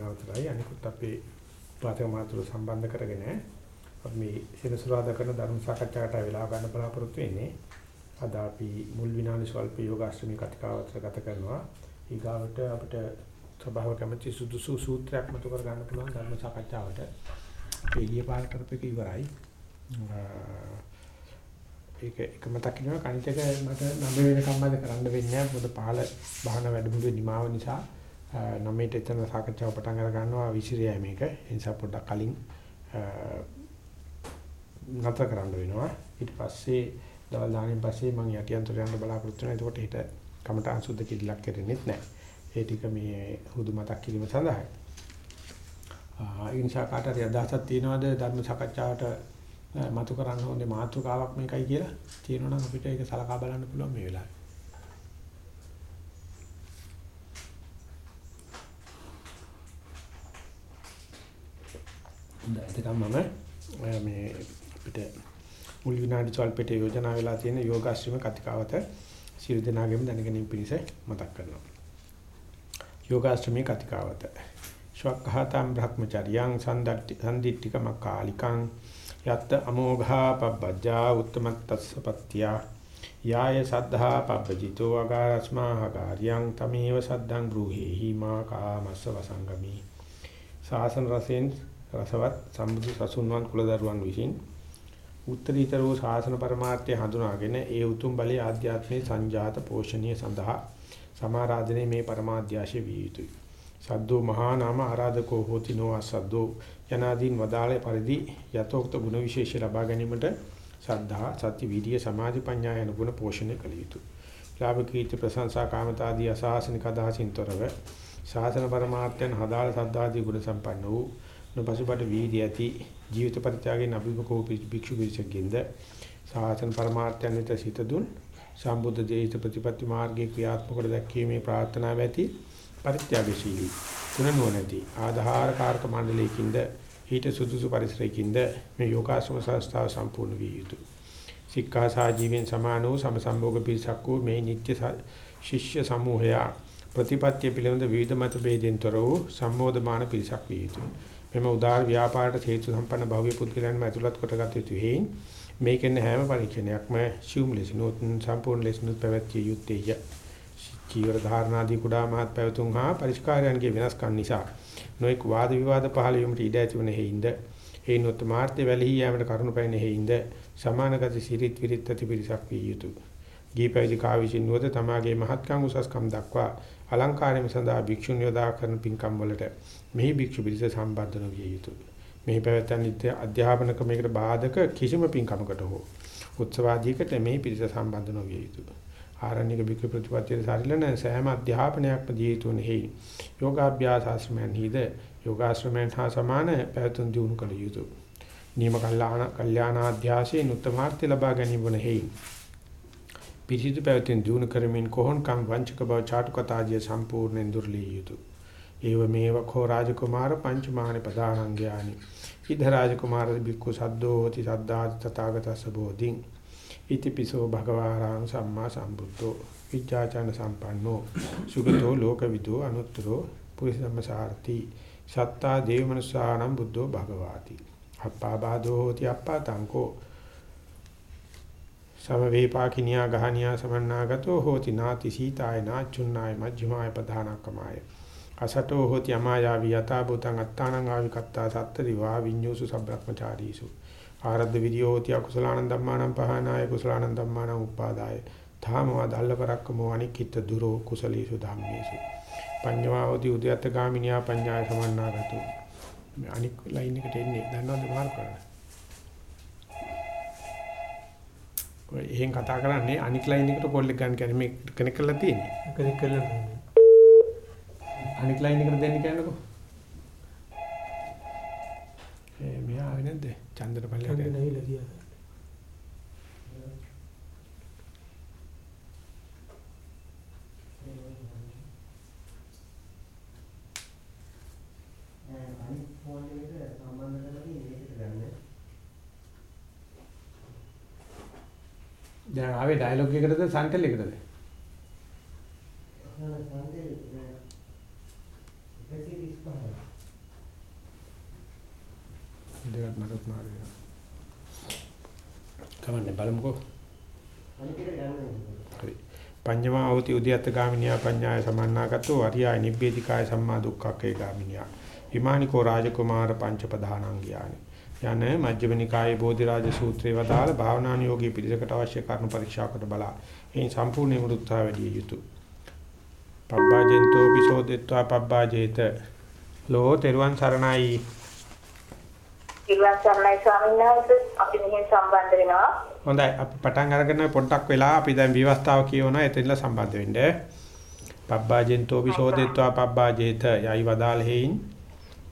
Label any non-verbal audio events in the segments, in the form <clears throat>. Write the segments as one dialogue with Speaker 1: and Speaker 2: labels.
Speaker 1: සාදරයෙන් අවසරයි අනිකුත් අපේ පාතක මාතෘ සම්බන්ධ කරගෙන අපි මේ සෙනසුරාදා කරන ධර්ම සාකච්ඡාවට වෙලා ගන්න බලාපොරොත්තු වෙන්නේ. අද අපි මුල් විනාඩි ස්වල්ප යෝගාශ්‍රමී කතිකාවතර ගත කරනවා. ඊගාවට අපිට ස්වභාව කැමැති සුදුසු සූත්‍රයක් මතු කර ගන්න පුළුවන් ධර්ම සාකච්ඡාවට. එළිය පාර කරපෙක ඉවරයි. ඒක එක මතක් වෙනවා කණිතක මට නම වෙනකම් මම කරන්න වෙන්නේ නැහැ මොකද පහල බහන වැඩමුළුවේ නිමාව නිසා නමේට එතන සාකච්ඡාව පටන් අර ගන්නවා විසිරියයි මේක. ඒ නිසා පොඩ්ඩක් කලින් නතර කරන්න වෙනවා. ඊට පස්සේ දවල් දානින් පස්සේ මම යටියන්තර යන්න බලාපොරොත්තු වෙනවා. එතකොට හිට කමටහන් සුද්ධ කිරිලක් කරෙන්නෙත් නැහැ ඒ ටික මේ හුදු මතක් කිරීම සඳහායි. ඒ නිසා කාට හරි අදහසක් තියෙනවද? ධර්ම සාකච්ඡාවට මතු කරන්න හොඳේ මාතෘකාවක් මේකයි කියලා? තියෙනවා නම් අපිට ඒක සලකා බලන්න පුළුවන් මේ වෙලාවේ. එතකම් මම මේ අපිට මුල් විනාඩි ස්වල්පෙට යෝජනා වෙලා තියෙන යෝගාශ්‍රම කතිකාවත සියලු දෙනාගේම දැනගැනීම පිණිස මතක් කරනවා. යෝගාශ්‍රමී කතිකාවත. ශවක්ඛාතම් බ්‍රහ්මචර්යං සම්දට්ටි සම්දිට්ඨිකම කාලිකං යත්ත අමෝඝා පබ්බජ්ජා උත්තමත්තස්ස පත්‍ත්‍යා යාය සද්ධා පබ්බජිතෝ අගාරස්මා හගාරියං තමේව සද්ධං බ්‍රූහේහි මා කාමස්ස වසංගමි සාසන රසෙන් රසවත් සම්බුදු සසුන්වන් කුලදරුවන් විසින් උත්තරීතර වූ ශාසන પરමාර්ථය හඳුනාගෙන ඒ උතුම් බලයේ ආධ්‍යාත්මේ සංජාත පෝෂණීය සඳහා සමාරාධනේ මේ પરමාධ්‍යාශය විය යුතුයි. සද්දෝ මහා නාම ආරාධකෝ හෝති නොවා සද්දෝ යනාදීන් වදාළ පරිදි යතෝක්ත ගුණ විශේෂ ලබා ගැනීමට සද්ධා සති විරිය සමාධි ප්‍රඥා යන ගුණ පෝෂණය කළ යුතුය. ලාභ කීර්ති ප්‍රශංසා කාමතාදී අසහාසනික අදහසින් තොරව ශාසන પરමාර්ථයන් හදාළ සද්ධාදී ගුණ සම්පන්න වූ නොපසුබට වීර්ය ඇති ජීවිත පරිත්‍යාගයෙන් අභිභකෝ භික්ෂු පිරිසකින්ද සාසන પરමාර්ථයන් වෙත සිත දුන් සම්බුද්ධ දේහිත ප්‍රතිපatti මාර්ගයේ ක්‍රියාත්මක කර දැක්වීමේ ප්‍රාර්ථනාව ඇති පරිත්‍යාගශීලී තුන නොනැති ආධාරකාරක මණ්ඩලයකින්ද ඊට සුදුසු පරිසරයකින්ද මේ යෝගාශ්‍රම සංස්ථාව සම්පූර්ණ විය යුතුය. සික්ඛා සා ජීවෙන් සමාන වූ සමසම්භෝග පිරිසක් වූ මේ නිත්‍ය ශිෂ්‍ය සමූහය ප්‍රතිපත්‍ය පිළිබඳ විවිධ මත ભેදෙන් තොර වූ සම්මෝධමාන පිරිසක් විය යුතුය. මෙම උදාාර ව්‍යාපාරට හේතු සම්පන්න භෞතික පුද්ගලයන්ම ඇතුළත් කොටගත යුතු හේයින් මේකෙන් හැම පරීක්ෂණයක්ම සිවුම් ලෙසිනුත් සම්පූර්ණ ලෙසිනුත් පැවැත්විය යුත්තේය. චීවර ධාරණාදී කුඩා මහත් පැවතුම් හා පරිස්කාරයන්ගේ වෙනස්කම් නිසා නොඑක් වාද විවාද පහළ වීමට ඉඩ ඇතිවන හේින්ද හේනොත් මාර්ථය වැළහී යාමට කරුණු පැන හේින්ද සමානගත සිරිත් විරිත් ඇති පිරිසක් විය යුතුය. ගීපයිදි කාවිසින් නුවද තමාගේ මහත්කම් උසස්කම් දක්වා අලංකාරයෙන් සඳහා භික්ෂුන් යොදා කරන පින්කම් වලට මෙහි භික්ෂු පිරිස සම්බන්ධ නොවිය යුතුය. මෙහි පැවැත්වෙන නිත්‍ය අධ්‍යාපන ක්‍රමයකට බාධක කිසිම පින්කමකට හෝ උත්සවාදීකට මෙහි පිරිස සම්බන්ධ නොවිය යුතුය. ආරණ්‍යක භික්ෂු ප්‍රතිපත්තියේ සාරිලන සෑම අධ්‍යාපනයක්ම දී යුතු නෙහි. යෝගාභ්‍යාස ආශ්‍රමයන් හිද යෝගාශ්‍රමයන් හා සමාන පැවතුම් දිනු කළ යුතුය. නියම කල්යාණ කල්යාණාධ්‍යාසයෙන් උත්තමාර්ථය ලබා ගැනීම වනෙහි. පිරිසිදු පැවතුම් දිනු කරමින් කොහොන්කම් වංචක බව චාටු කතාදිය සම්පූර්ණයෙන් දුර්ලිය යුතුය. ඒව මේව කෝ රාජකුමාර පංචමාන ප්‍රදානංගයානි. ඉද රාජකුමාර බික්කු සද්දෝ hoti සද්දාති තථාගතස්ස බෝධින්. ඉතිපිසෝ භගවාරං සම්මා සම්බුද්ධෝ. විජ්ජාචන සම්පන්නෝ. සුගතෝ ලෝකවිදෝ අනුත්තරෝ. පුරිසම්මසාරති සත්තා දේවමනුසානම් බුද්ධෝ භගවාති. අප්පාබාධෝ hoti අප්පාතංකෝ සමවේපාකිනියා ගහනියා සමන්නාගතෝ hoti නාති සීතාය නාචුන්නාය මජ්ක්‍ධිමාය පධානක්කමාය අසටෝ hoti අමායාවි යතා භූතං අත්තානං ආවිකත්තා සත්තරි වා විඤ්ඤෝසු සබ්‍රක්‍මචාරීසු ආරද්ධ විරියෝති අකුසලානං ධම්මානං පහනාය කුසලානං ධම්මානං උපාදාය. ධාමවා දල්ල පරක්කමෝ අනික්කිට දුරෝ කුසලීසු ධම්මේසු. පඤ්ඤවාෝති උද්‍යත්ත ගාමිනියා පඤ්ඤාය සමන්නාගතු. අනික් ලයින් එකට එන්නේ දන්නවද මාර්ග කරන්න? ඔය එහෙන් කතා කරන්නේ අනික් ලයින් එකට කෝල් එක ගන්න කියන්නේ මේ කනෙක්ට් කරලා තියෙන්නේ.
Speaker 2: කනෙක්ට් කරලා
Speaker 1: අනික් ලයින් එකට දෙන්න කියන්නකෝ මෙයා ආවේ නැද්ද? චන්දන පල්ලයට.
Speaker 2: චන්දන ඇවිල්ලා ගියා.
Speaker 3: අනිත් ෆෝන් එකට සම්බන්ධ කරලා ඒකට ගන්න.
Speaker 1: දැන් ආවේ ඩයලොග් එකකටද සන්ටල් එකකටද?
Speaker 3: සන්තේ 125
Speaker 1: දෙකක් මරත් මාරු වෙනවා. කමන්නේ බලමුකෝ. හරි. පඤ්ඤමා අවති උද්‍යත්ත ගාමිනියා පඤ්ඤාය සමන්නාගතෝ අරියාය නිබ්බේධිකාය සම්මා දුක්ඛක්ඛේ ගාමිනියා. විමානිකෝ රාජකුමාර පංච ප්‍රධානංගයානි. යන මජ්ක්‍ධිම නිකායේ බෝධිරාජ සූත්‍රයේ වදාළ භාවනානුයෝගී පිළිසකට අවශ්‍ය කරුණු පරීක්ෂා කොට බලා. එයින් සම්පූර්ණ වෘත්තා වැඩි යුතුය. පබ්බාජෙන්තෝ පිසෝදෙත්වා පබ්බාජේත. ලෝ තෙරුවන් සරණයි.
Speaker 4: ඉරුවන් සරණයි ස්වාමීන් වහන්සේ. අපි මෙහෙන් සම්බන්ධ වෙනවා.
Speaker 1: හොඳයි. අපි පටන් අරගෙන පොඩ්ඩක් වෙලා අපි දැන් විවස්ථාව කියවනවා. එතනලා සම්බන්ධ වෙන්න. පබ්බාජෙන්තෝ විසෝදෙත්වා පබ්බාජේත. යයි වදාළ හේයින්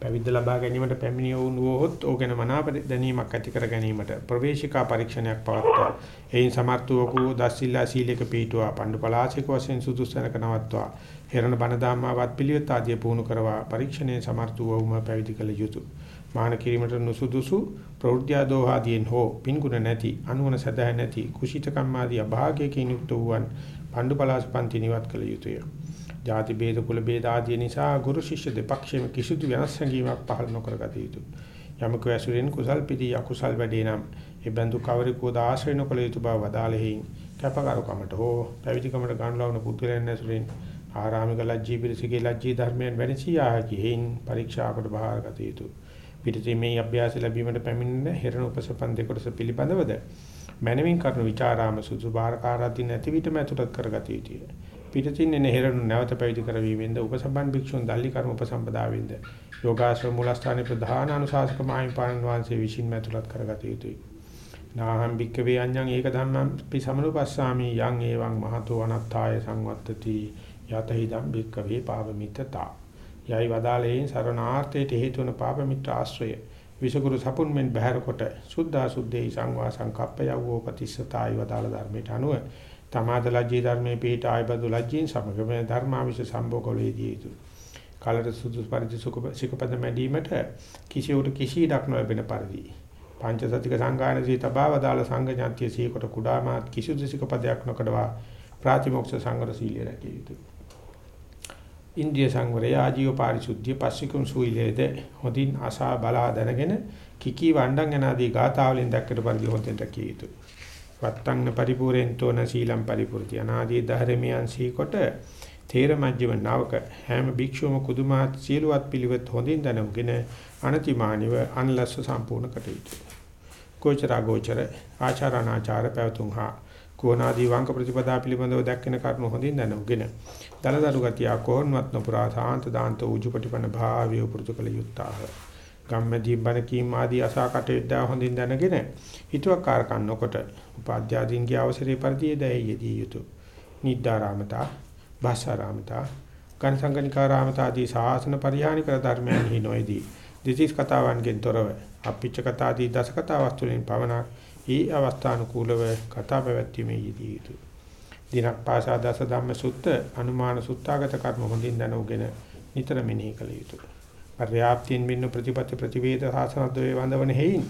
Speaker 1: පැවිද්ද ලබා ගැනීමට පැමිණිය වුණොත් ඕගෙන මනාප දැනීමක් ඇති කර ගැනීමට ප්‍රවේශිකා පරීක්ෂණයක් පවත්වා. එයින් සමර්ථ වූ දස්සිල්ලා සීලයක පීඨුවා පණ්ඩු පලාසික වශයෙන් සුදුසුසනක නවත්වා. හේරණ බණ ධම්මාවත් පිළිවෙත් ආදී පුහුණු කරවා පරීක්ෂණයේ සමර්ථ වූවම පැවිදි කළ යුතුය. මාන කිරීමට නුසුදුසු ප්‍රෞද්ධා දෝහාදීන් හෝ පින්ගුණ නැති අනුවන සදහ නැති කුසිතකම් ආදී අභාගයකින් යුක්ත වූවන් පණ්ඩු පලාස පන්ති නිවත් කළ යුතුය. ಜಾති ભેද කුල ભેද ආදී නිසා ගුරු ශිෂ්‍ය දෙපක්ෂයේම කිසිදු වෙනස් හැඟීමක් පහළ නොකරගත යුතුය. යමක ඇසුරෙන් කුසල් පිටී අකුසල් වැඩේ නම් ඒ බඳු කවරෙකු දාශ්‍රයන කළ යුතු බව වදාළෙහි කැපකාරකමට හෝ පැවිදිකමට ගන්ලවන පුද්ගලයන් ඇසුරෙන් ආරාමික ලජ්ජී පිරිසගේ ලජ්ජී ධර්මයන් වෙනසී ආකින් පරීක්ෂාකට බාරගත යුතුය. පිටතේ මේ අභ්‍යාස ලැබීමට පැමිණෙන හිරණ උපසපන් දෙකොටස පිළිබඳවද මනමින් කරන විචාරාම සුසුභාරකාරාදී නැති විටම අතුටත් කරගත යුතුය. පිටතින් එන හේරණ නැවත පැවිදි කරවීමෙන්ද උපසම්බන් භික්ෂුන් දල්ලි කර්ම උපසම්පදාවෙන්ද යෝගාශ්‍රම මූලස්ථානයේ ප්‍රධාන අනුශාසක මාහිම්පාණන් වහන්සේ විසින් ඇතුළත් කරගත යුතුය. නාහම් භික්කවේ අඤ්ඤං ඒක ධම්මං පි සමනුපස්සාමි යං එවං මහතෝ අනත්තාය සංවත්තති යතහිදම් භික්කවේ පාවමිතතා යයි වදාළේන් සරණාර්ථයට හේතු වන පාප මිත්‍ර ආශ්‍රය විසගුරු සපුන් මෙන් බහැර කොට සුද්ධා සුද්ධේ සංවා සංකප්ප යවෝ ප්‍රතිස්සතායි වදාළ ධර්මයට අනුව තමාද ලජ්ජී ධර්මයේ පිට ආයබදු ලජ්ජීන් සමගම ධර්මාවිෂ සම්භෝගවලේදී යුතු කාලට සුදු පරිදි සුඛපද මැදීමට කිසියුට කිසි දක්න ලැබෙන පරිදි. පංචසතික සංගායනදී තබාවදාළ සංඝඥාත්‍ය සීකොට කුඩාමාත් කිසිදු සිකපදයක් නොකඩවා ප්‍රාතිමොක්ෂ සංවර සීලය රැකිය යුතුය. ඉන්ද්‍රිය සංවරය ආජීව පාරිශුද්ධිය පස්සිකුම් සුයිලේද හොඳින් අසා බලා දැනගෙන කිකී වණ්ඩං යනාදී ගාථාවලින් දැක්කට පරිදි හොතෙන් රැකිය යුතුය. වත්තංන පරිපූර්ෙන්තෝන සීලම් පරිපූර්ති අනාදී ධර්මයන් සීකොට තේර මජ්ජිම නාවක හැම භික්ෂුවම කුදුමාත් සීලවත් පිළිවෙත් හොඳින් දැනුගෙන අනතිමානිව අන්ලස්ස සම්පූර්ණ කටයුතු. ගෝචරා ගෝචර ආචාරණාචාර පැවතුම්හා කෝණාදී වංක ප්‍රතිපදා පිළිබඳව දැක්කෙන කරුණු හොඳින් දැනුගෙන දලදරු ගතිය කොහොන්වත් නොපුරා සාන්ත දාන්ත උජුපටිපන භාවය පුරුදු කළ යුත්තාහ. ගම්මැදි බණ කීම් ආදී අසා කටයුත්තා හොඳින් දැනගෙන හිතුවක්කාරකම් නොකොට උපාධ්‍යාදීන්ගේ අවසරේ පරිදි දැයියදී යුතුය. නිද්දාරාමතා, භාෂාරාමතා, කන්සංගනිකාරාමතා ආදී සාසන පරිහානි කර ධර්මයන් හි නොයේදී. දිතිස් කතාවන්ගෙන් තොරව අපිච්ච කතාදී දස කතා වස්තුලින් පවණක් ඊ අවස්ථානුකූලව කතා පැවැත්වීමේ යෙදී යුතුය. දිනක් පාසා දස ධම්ම සුත්ත අනුමාන සුත්තාගත කර්ම හොඳින් දැනුගෙන නිතර මෙනෙහි කළ යුතුය. පර්යාප්තියෙන් මෙන්න ප්‍රතිපත්ති ප්‍රතිවේද සාසනද්වේ වන්දවන හේයින්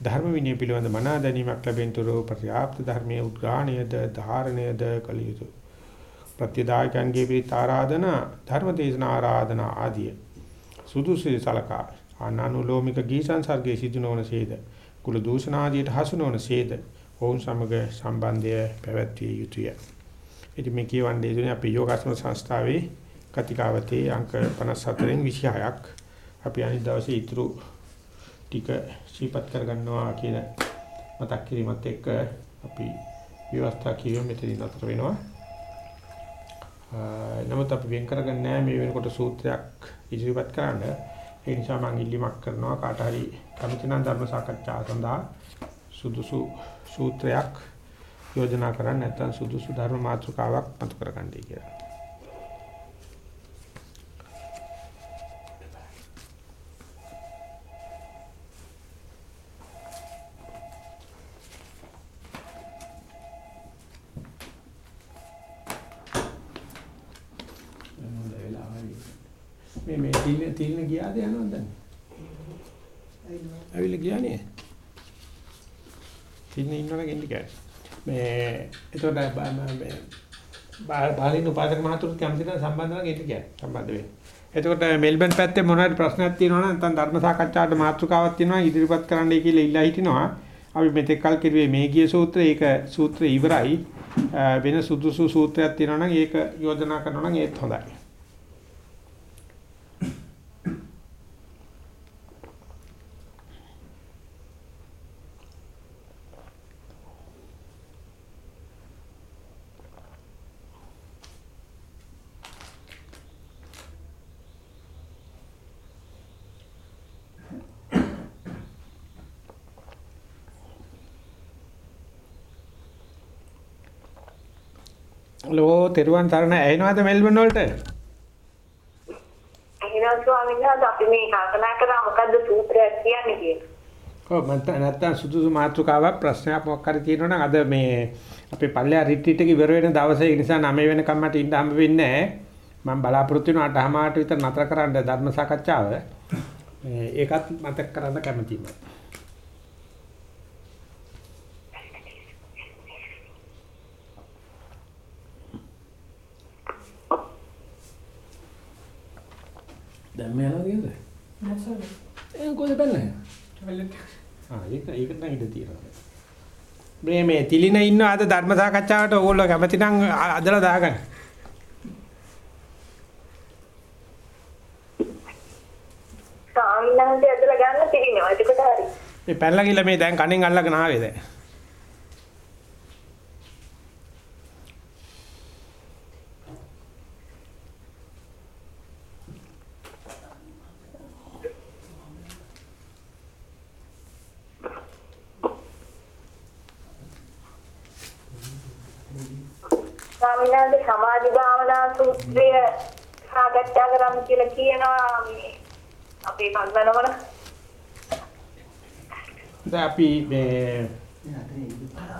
Speaker 1: ධර්ම විනය පිළිබඳ මනා දැනීමක් ලැබෙනතුරු පර්යාප්ත ධර්මයේ උද්ඝාණයද ධාරණයද කළ යුතුය. ප්‍රතිදායකයන්ගේ පිට ආරාධනා ධර්ම දේශනා ආරාධනා ආදී සුදුසු සලකා අනනුලෝමික ගී සංසර්ගයේ සිදු නොවන සේද කුල දූෂණ ආදියට හසු නොවන සේද ඔවුන් සමග සම්බන්ධය පැවැත්විය යුතුය. ඉතින් මේ කියවන්නේ ඉතින් අපේ යෝගාසන සංස්ථාවේ කතිකාවතේ අංක 54න් 26ක් අපි අනිත් දවසේ ඊතුරු ටික ශීපත් කරගන්නවා කියන මතක් කිරීමත් එක්ක අපි විවස්ථා කිරීම මෙතනින් අතර වෙනවා. නමුත් අපි වෙන් කරගන්නේ නැහැ මේ වෙනකොට සූත්‍රයක් ඉදිරිපත් කරන්න. ඒ නිසා මම ඉල්ලීමක් කරනවා කාට හරි කමිටු නම් ධර්ම සාකච්ඡා සඳහා සුදුසු සූත්‍රයක් යෝජනා කරන්න නැත්නම් සුදුසු ධර්ම මාතෘකාවක් මතු කරගන්නයි කියලා. තින්න ඉන්නවනම් එන්න කෑ. මේ එතකොට මේ බාලින් උපාසක මහතුරුත් කැමති නම් සම්බන්ධ නම් එන්න කියන්නේ. සම්බන්ධ වෙන්න. එතකොට මෙල්බන් පැත්තේ මොනවාරි ප්‍රශ්නයක් තියෙනවා නම් නැත්නම් ධර්ම සාකච්ඡාවට මාතෘකාවක් තියෙනවා ඉදිරිපත් කරන්නයි කියලා ඉල්ලා හිටිනවා. අපි මෙතෙක් කල් කිරුවේ මේ ගිය සූත්‍රය ඒක සූත්‍රය ඉවරයි. වෙන සුදුසු සූත්‍රයක් තියෙනවා නම් ඒක යෝජනා කරනවා නම් ඒත් හොඳයි. ලෝ තෙරුවන් තරණ ඇහෙනවද මෙල්බන් වලට?
Speaker 4: එහෙනම් ස්වාමීන් වහන්සේ අපි මේ කල්පනා කරා මොකද්ද සූත්‍රයක් කියන්නේ කියලා.
Speaker 1: ඔව් මට නැත්තම් සුදුසු මාතෘකාවක් ප්‍රශ්නයක් මොකක් හරි තියෙනවා නම් අද මේ අපේ පල්ලෙහා රිට්‍රීට් එක ඉවර වෙන දවසේ ඒ නිසා 9 වෙනකම් මට ඉන්න හම්බ වෙන්නේ නැහැ. මම බලාපොරොත්තු වෙනවා 8:00 විතර නතර කරන්න ධර්ම සාකච්ඡාව. ඒකත් මතක් කරන්න කැමතියි. දැන් මේ යනවා කියද?
Speaker 2: නැසන.
Speaker 1: ඒ කොහෙද බැලන්නේ?
Speaker 2: ටොයිලට්.
Speaker 1: ආ ඒක ඒක නම් ඉඳ තියෙනවා. මේ මේ තිලින ඉන්න අද ධර්ම සාකච්ඡාවට ඕගොල්ලෝ කැමති නම් අදලා දාගන්න.
Speaker 4: ස්වාමීන් වහන්සේ ඇදලා ගන්න තිරිනවා. එතකොට හරි.
Speaker 1: මේ පැනලා ගිහලා මේ දැන් කණෙන් අල්ලගෙන ආවේ දැන්.
Speaker 4: ස්වාමීන් වහන්සේ සමාධි භාවනා සූත්‍රය සාකච්ඡා කරමු කියලා කියනවා මේ අපේ පන්සලවල.
Speaker 1: දැන් අපි මේ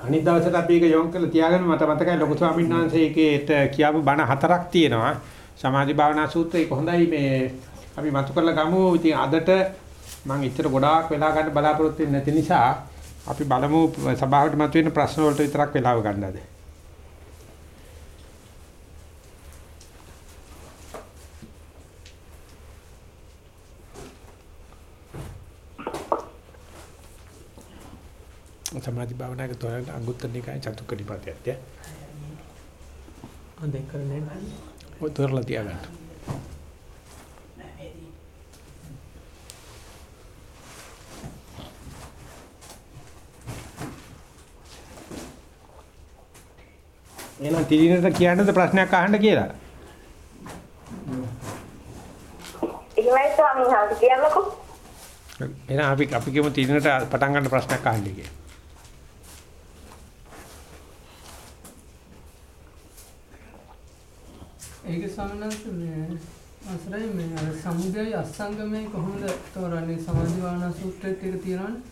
Speaker 1: අනිත් දවසට අපි ඒක යොමු කරලා තියාගන්න මට මතකයි ලොකු ස්වාමීන් වහන්සේ ඒකේට කියාපු බණ හතරක් තියෙනවා. සමාධි භාවනා සූත්‍රය ඒක හොඳයි මේ අපි මතු කරලා ගමු. ඉතින් අදට මම ඉතර ගොඩාක් වෙලා ගන්න බලාපොරොත්තු වෙන්නේ නැති නිසා අපි බලමු සභාවට මතුවෙන ප්‍රශ්න වලට විතරක් වෙලාව ගන්නද. සමාධි භාවනාවක තොරට අඟුත්තර නිකාය චතුක්ක නිපාතයත් ය.
Speaker 2: අද කරන්නේ නැහැ.
Speaker 1: ඔය තොරලා තියාගන්න. එහෙනම් තිරිනට කියන්නද ප්‍රශ්නයක් අහන්න කියලා?
Speaker 4: එහෙමයි ස්වාමීන් වහන්සේ කියන්නකෝ.
Speaker 1: එහෙනම් අපි අපි කියමු තිරිනට පටන් ගන්න ප්‍රශ්නයක් අහන්න කියලා.
Speaker 2: ඒක සමනස් මේ අසරයි මේ අර සමුදය අස්සංගමේ කොහොමද තෝරන්නේ සමාධි භාවනා සූත්‍රයේත් ඒක තියෙනවනේ.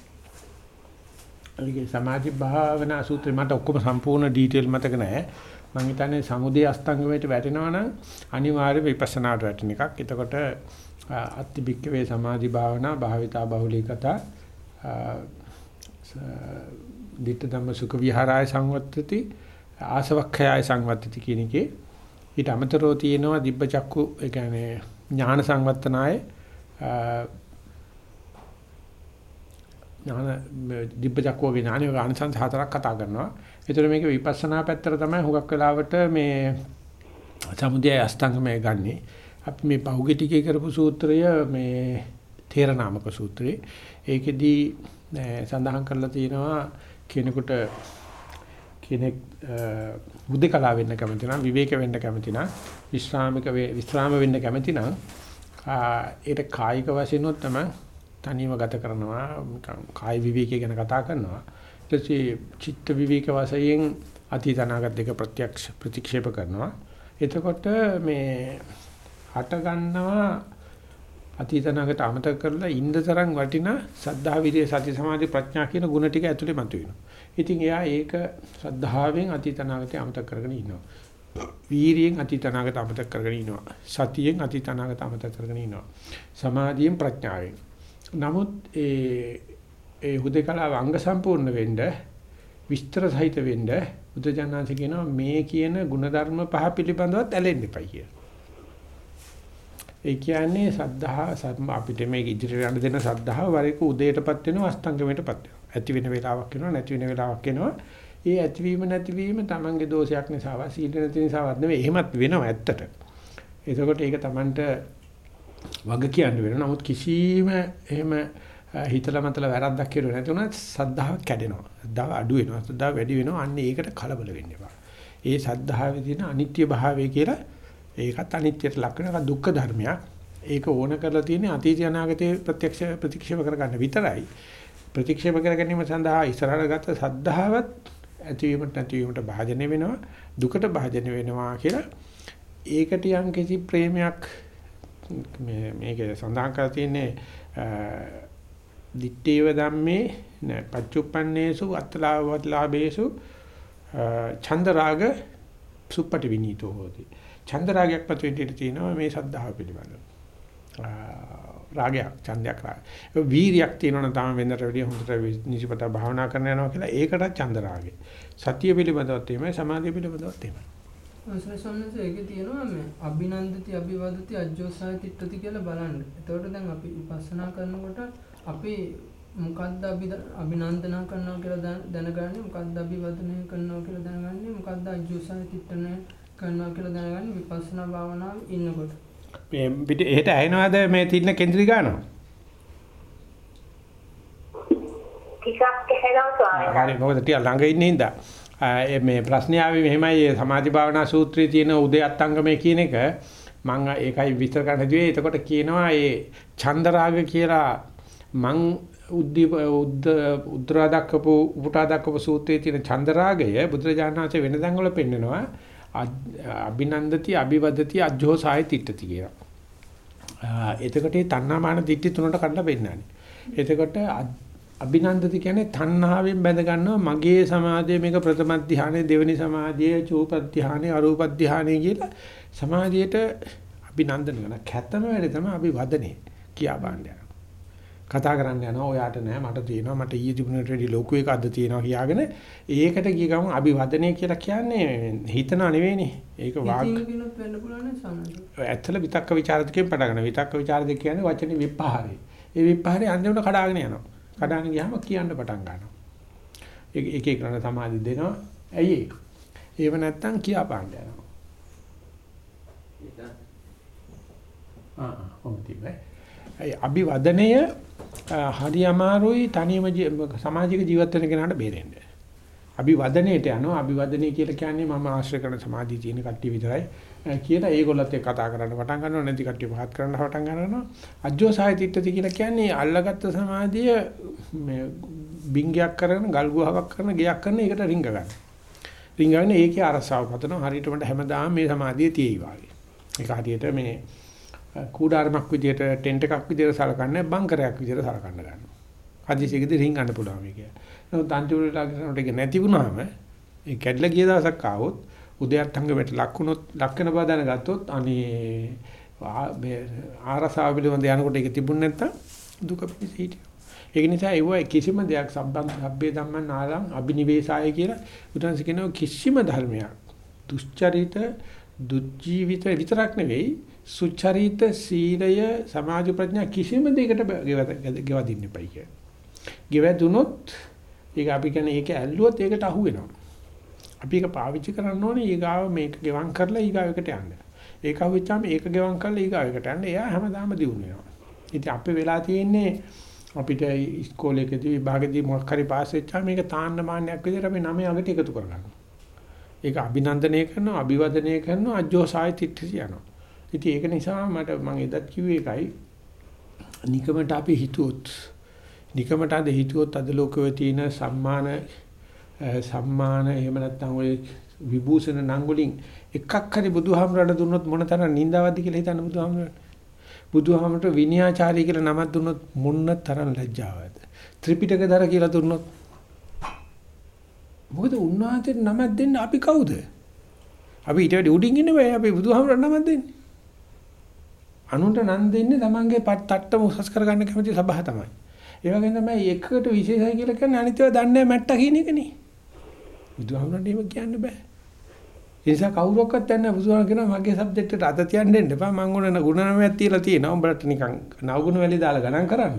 Speaker 1: ඒකේ සමාධි භාවනා සූත්‍රය මට ඔක්කොම සම්පූර්ණ ඩීටේල් මතක නැහැ. මම හිතන්නේ සමුදේ අස්තංගමයට වැටෙනවා නම් අනිවාර්ය විපස්සනාට වැටෙන එකක්. එතකොට අත්තිබික්ක වේ සමාධි භාවනා භාවිතා බහුලීකතා ditta dhamma sukha viharaaya සංවත්තති ආසවක්ඛයය සංවත්තති කියන එකේ ඊට අමතරව තියෙනවා දිබ්බ චක්කු ඒ කියන්නේ ඥාන සංවත්තනාය ඥාන දිබ්බ චක්කුවගේ ඥානිය ආනසංස හතරක් කතා කරනවා. ඒතර මේක විපස්සනා පැත්තට තමයි හුඟක් වෙලාවට මේ සමුදය අස්තංගමය ගන්නෙ. අපි මේ පහුගිය ටිකේ කරපු සූත්‍රය මේ තේරනාමක සූත්‍රය. ඒකෙදී සඳහන් කරලා තියෙනවා කෙනෙකුට කෙනෙක් බුද්ධකලා වෙන්න කැමති නම් විවේක වෙන්න කැමති නම් විශ්‍රාමික විශ්‍රාම වෙන්න කැමති නම් ඒකට කායික වශයෙන් උත් තමයි තනියම ගත කරනවා කාය විවේකී ගැන කතා කරනවා. ඊට පස්සේ චිත්ත විවේක වශයෙන් අතීත අනාගත දෙක ප්‍රත්‍යක්ෂ ප්‍රතික්ෂේප කරනවා. එතකොට මේ හට ගන්නවා අතීත අනාගත අමතක කරලා ඉන්න තරම් වටිනා සද්ධා විරිය සති සමාධි ප්‍රඥා කියන ගුණ ටික ඇතුලේ මතුවෙනවා. ඉතින් එයා ඒක ශ්‍රද්ධාවෙන් අතීත අනාගතය අමතක කරගෙන ඉන්නවා. වීරියෙන් අතීත අනාගත අමතක කරගෙන ඉන්නවා. සතියෙන් අතීත අනාගත අමතක කරගෙන ඉන්නවා. සමාධියෙන් ප්‍රඥාවෙන්. නමුත් ඒ ඒ හුදේකලාව අංග සම්පූර්ණ වෙන්න විස්තර සහිත වෙන්න බුදුජානනාංශ කියනවා මේ කියන ಗುಣධර්ම පහ පිළිබඳවත් ඇලෙන්න එපයි කියලා. ඒ කියන්නේ සද්ධා සම්ම අපිට මේ ඉදිරියට යන්න දෙන සද්ධාව වරේක උදේටපත් වෙනවා අස්තංගමයටපත් වෙනවා. ඇති වෙන වෙලාවක් වෙනවා නැති වෙන වෙලාවක් එනවා. ඒ ඇතිවීම නැතිවීම Tamange දෝෂයක් නිසාවත් සීල නැති නිසාවත් නෙවෙයි. එහෙමත් වෙනවා ඇත්තට. එතකොට ඒක Tamanට වග කියන්න වෙනවා. නමුත් කිසිම එහෙම හිතලා මතලා වැරද්දක් කෙරුවේ නැති වුණත් සද්ධාව කැඩෙනවා. සද්ධාව අඩු වෙනවා. සද්ධාව වැඩි වෙනවා. අන්න ඒකට කලබල වෙන්න එපා. ඒ සද්ධාවේ තියෙන අනිත්‍ය භාවය කියලා ඒකත් අනිත්‍යයට ලක් වෙන දුක්ඛ ධර්මයක්. ඒක ඕන කරලා තියෙන්නේ අතීත අනාගතයේ ප්‍රත්‍යක්ෂ ප්‍රතික්ෂේප කරගන්න විතරයි. ප්‍රතික්ෂේප කර ගැනීම සඳහා ඉස්සරහට ගත සද්ධාවත් ඇතිවීමට නැතිවීමට භාජනය වෙනවා දුකට භාජනය වෙනවා කියලා. ඒකට යම් කිසි ප්‍රේමයක් මේ මේක සඳහන් කරලා තියෙන්නේ දිත්තේව ධම්මේ න පච්චුප්පන්නේසු අත්ලාවත්ලාභේසු ඡන්ද රාග සුප්පටි විනීතෝ හෝති. ඡන්ද රාගයක් පත් වෙන්න තියෙනවා මේ සද්ධාව පිළිබඳව. රාගයක් ඡන්දයක් රාග. වීරියක් තියෙනවා තමයි වෙනතට වැඩිය හොඳට නිසිපත භාවනා කරන්න යනවා කියලා ඒකටත් ඡන්ද රාගය. සතිය පිළිබඳවත් එහෙමයි සමාධිය පිළිබඳවත් එහෙමයි.
Speaker 2: අසල සම්නස ඒකේ තියෙනවා මේ අභිනන්දති අභිවදති අජ්ජෝසාය තිට්ඨති කියලා බලන්න. එතකොට දැන් අපි විපස්සනා කරනකොට අපි මොකද්ද අපි අභිනන්දනා කරනවා කියලා දැනගන්නේ? මොකද්ද අභිවදනය කරනවා කියලා දැනගන්නේ? මොකද්ද අජ්ජෝසාය තිට්ඨනය කරනවා කියලා දැනගන්නේ? විපස්සනා භාවනාවේ ඉන්නකොට.
Speaker 1: මේ පිට එහෙට ඇහෙනවද මේ තින්න කේන්ද්‍රී ගන්නවා?
Speaker 4: ටිකක් ඇහෙනවා ස්වාමීන්.
Speaker 1: හරි මොකද ටික ළඟ ඉන්නේ හින්දා මේ ප්‍රශ්නේ ආවේ මෙහෙමයි සමාධි භාවනා සූත්‍රයේ තියෙන උදේ අත්ංගමේ කියන එක මම ඒකයි විස්තර කරන්න හදුවේ. එතකොට කියනවා මේ චන්දරාග කියලා මං උද්දීප උද්ද උද්දරා දක්වපු උපුටා දක්වපු සූත්‍රයේ තියෙන චන්දරාගය බුදුරජාණන් වහන්සේ වෙන තැන් වල පෙන්නනවා අභිනන්දති අභිවදති අජ්ජෝ සාය තිට්ඨති කියලා. එතකොට මේ තණ්හාමාන දිට්ඨි තුනට කඩලා පෙන්නන්නේ. එතකොට අභිනන්දති කියන්නේ තණ්හාවෙන් බැඳ ගන්නවා මගේ සමාධිය මේක ප්‍රථම ධානය දෙවෙනි සමාධිය චූප ධානය අරූප ධානය කියලා සමාධියට අභිනන්දන කරන කැතම වැඩේ තමයි අභිවදනේ කියා බාණ්ඩය. කතා කරන්න යනවා. ඔයාට නෑ මට තියෙනවා. මට ඊයේ තිබුණට වැඩි ලොකු එකක් අද තියෙනවා කියාගෙන ඒකට ගිය ගමන් අභිවදනය කියලා කියන්නේ හිතන නෙවෙයිනේ. ඒක වාග් ඇත්තට විතක්ක ਵਿਚාර දෙකෙන් පටන් ගන්න. විතක්ක විචාර දෙක කියන්නේ වචන විපහාරේ ඒ විපහාරේ අන්තිමට කඩාගෙන යනවා. කඩාගෙන ගියාම කියන්න පටන් ගන්නවා. ඒක එක එකන සමාධි දෙනවා. ඇයි ඒක? ඒව නැත්තම් කියාපාන්න යනවා. ආ ඔව් තිබේ අභිවදනය හරි අමාරුයි තනියම සමාජික ජීවත් වෙන කෙනාට බේරෙන්න. අභිවදනයේට යනවා අභිවදනය කියලා කියන්නේ මම ආශ්‍රය කරන සමාධිය තියෙන කට්ටිය විතරයි කියලා ඒගොල්ලත් එක්ක කතා කරන්න පටන් ගන්නවා නැති කට්ටිය පහත් කරන්න පටන් ගන්නවා අජ්ජෝසාය තිට්ඨති කියලා කියන්නේ අල්ලගත්ත සමාධිය මේ බින්ගයක් කරන ගල් ගුහාවක් කරන ගයක් කරන එකට රිංග ගන්න. රිංග ගන්න ඒකේ අරසාව පතනවා හරියට මට හැමදාම මේ සමාධිය තියෙයි වාගේ. ඒක හරියට මේ කූඩාරමක් විදියට ටෙන්ට් එකක් විදියට සලකන්නේ බංකරයක් විදියට සලකන්න ගන්නවා. හදිසියකදී රින් ගන්න පුළුවන් මේක. නමුත් අන්තිමට ලාගනට ඒක නැති වුණාම ඒ කැඩලා ගිය දවසක් ආවොත් උදයත් අංගමට ලක්ුණොත් ලක්කන බව දැනගත්තොත් අනේ මේ ආරසාව පිළිබඳ යනකොට ඒක තිබුණ නැත්තම් දුක පිණිස හිටියා. ඒක නිසා ඒව කිසිම දෙයක් සම්බන්ධ සබ්බේ ධම්මං නාලං අබිනිවේසාය කියලා උදාහරණ කියනවා කිසිම ධර්මයක් දුස්චරිත දුජීවිත විතරක් නෙවෙයි සුචරිත සීලය සමාධි ප්‍රඥා කිසිම දෙයකට ගෙවදින්න එපයි කිය. ගෙවදුනොත් ඒක අපි කියන්නේ ඒක ඇල්ලුවොත් ඒකට අහු වෙනවා. අපි ඒක පාවිච්චි කරන්න ඕනේ ඊගාව මේක ගෙවම් කරලා ඊගාවකට යන්න. ඒක අහුවෙච්චාම ඒක ගෙවම් කරලා ඊගාවකට යන්න. එයා හැමදාම දිනු වෙනවා. ඉතින් අපේ වෙලා තියෙන්නේ අපිට ඉස්කෝලේකදී විභාගෙදී මොකක් හරි පාස් වෙච්චාම මේක තාන්න මාන්නයක් විදිහට අපි නමේ අගට එකතු කරගන්නවා. ඒක අභිනන්දනය කරනවා, අභිවදනය කරනවා, අජෝසාය තිට්ඨිය යනවා. ඉතින් ඒක නිසා මට මම එදත් කිව්වේ එකයි නිකමට අපි හිතුවොත් නිකමට අද හිතුවොත් අද ලෝකයේ තියෙන සම්මාන සම්මාන එහෙම නැත්නම් ඔය විභූෂණ නම් වලින් එකක් හරි බුදුහාමරට දුන්නොත් මොන තරම් නින්දාවක්ද කියලා හිතන්න බුදුහාමරට බුදුහාමරට විනයාචාරී කියලා නමක් දුන්නොත් මොන තරම් ලැජ්ජාවක්ද ත්‍රිපිටකදර කියලා දුන්නොත්. මොකද උන්වහන්සේට නමක් දෙන්න අපි කවුද? අපි ඊට වැඩි උඩින් ඉන්න බෑ. අපි බුදුහාමරට නමක් දෙන්නේ. අනුන්ට නම් දෙන්නේ තමන්ගේ තට්ටම උසස් කරගන්න කැමති සබහ තමයි. ඒ වගේම තමයි එකකට විශේෂයි කියලා කියන්නේ අනිත්‍යව දන්නේ මැට්ටා කියන එකනේ. බුදුහාමුදුරන්ට එහෙම කියන්න බෑ. ඒ නිසා කවුරක්වත් යන්නේ බුදුහාම කියනවා මගේ සබ්ජෙක්ට් එකට අත තියන්න දෙන්න එපා. මම ඕන ගුණ නමයක් තියලා තියෙනවා. උඹලට නිකන් නවගුණ වැලි දාලා ගණන් කරන්න.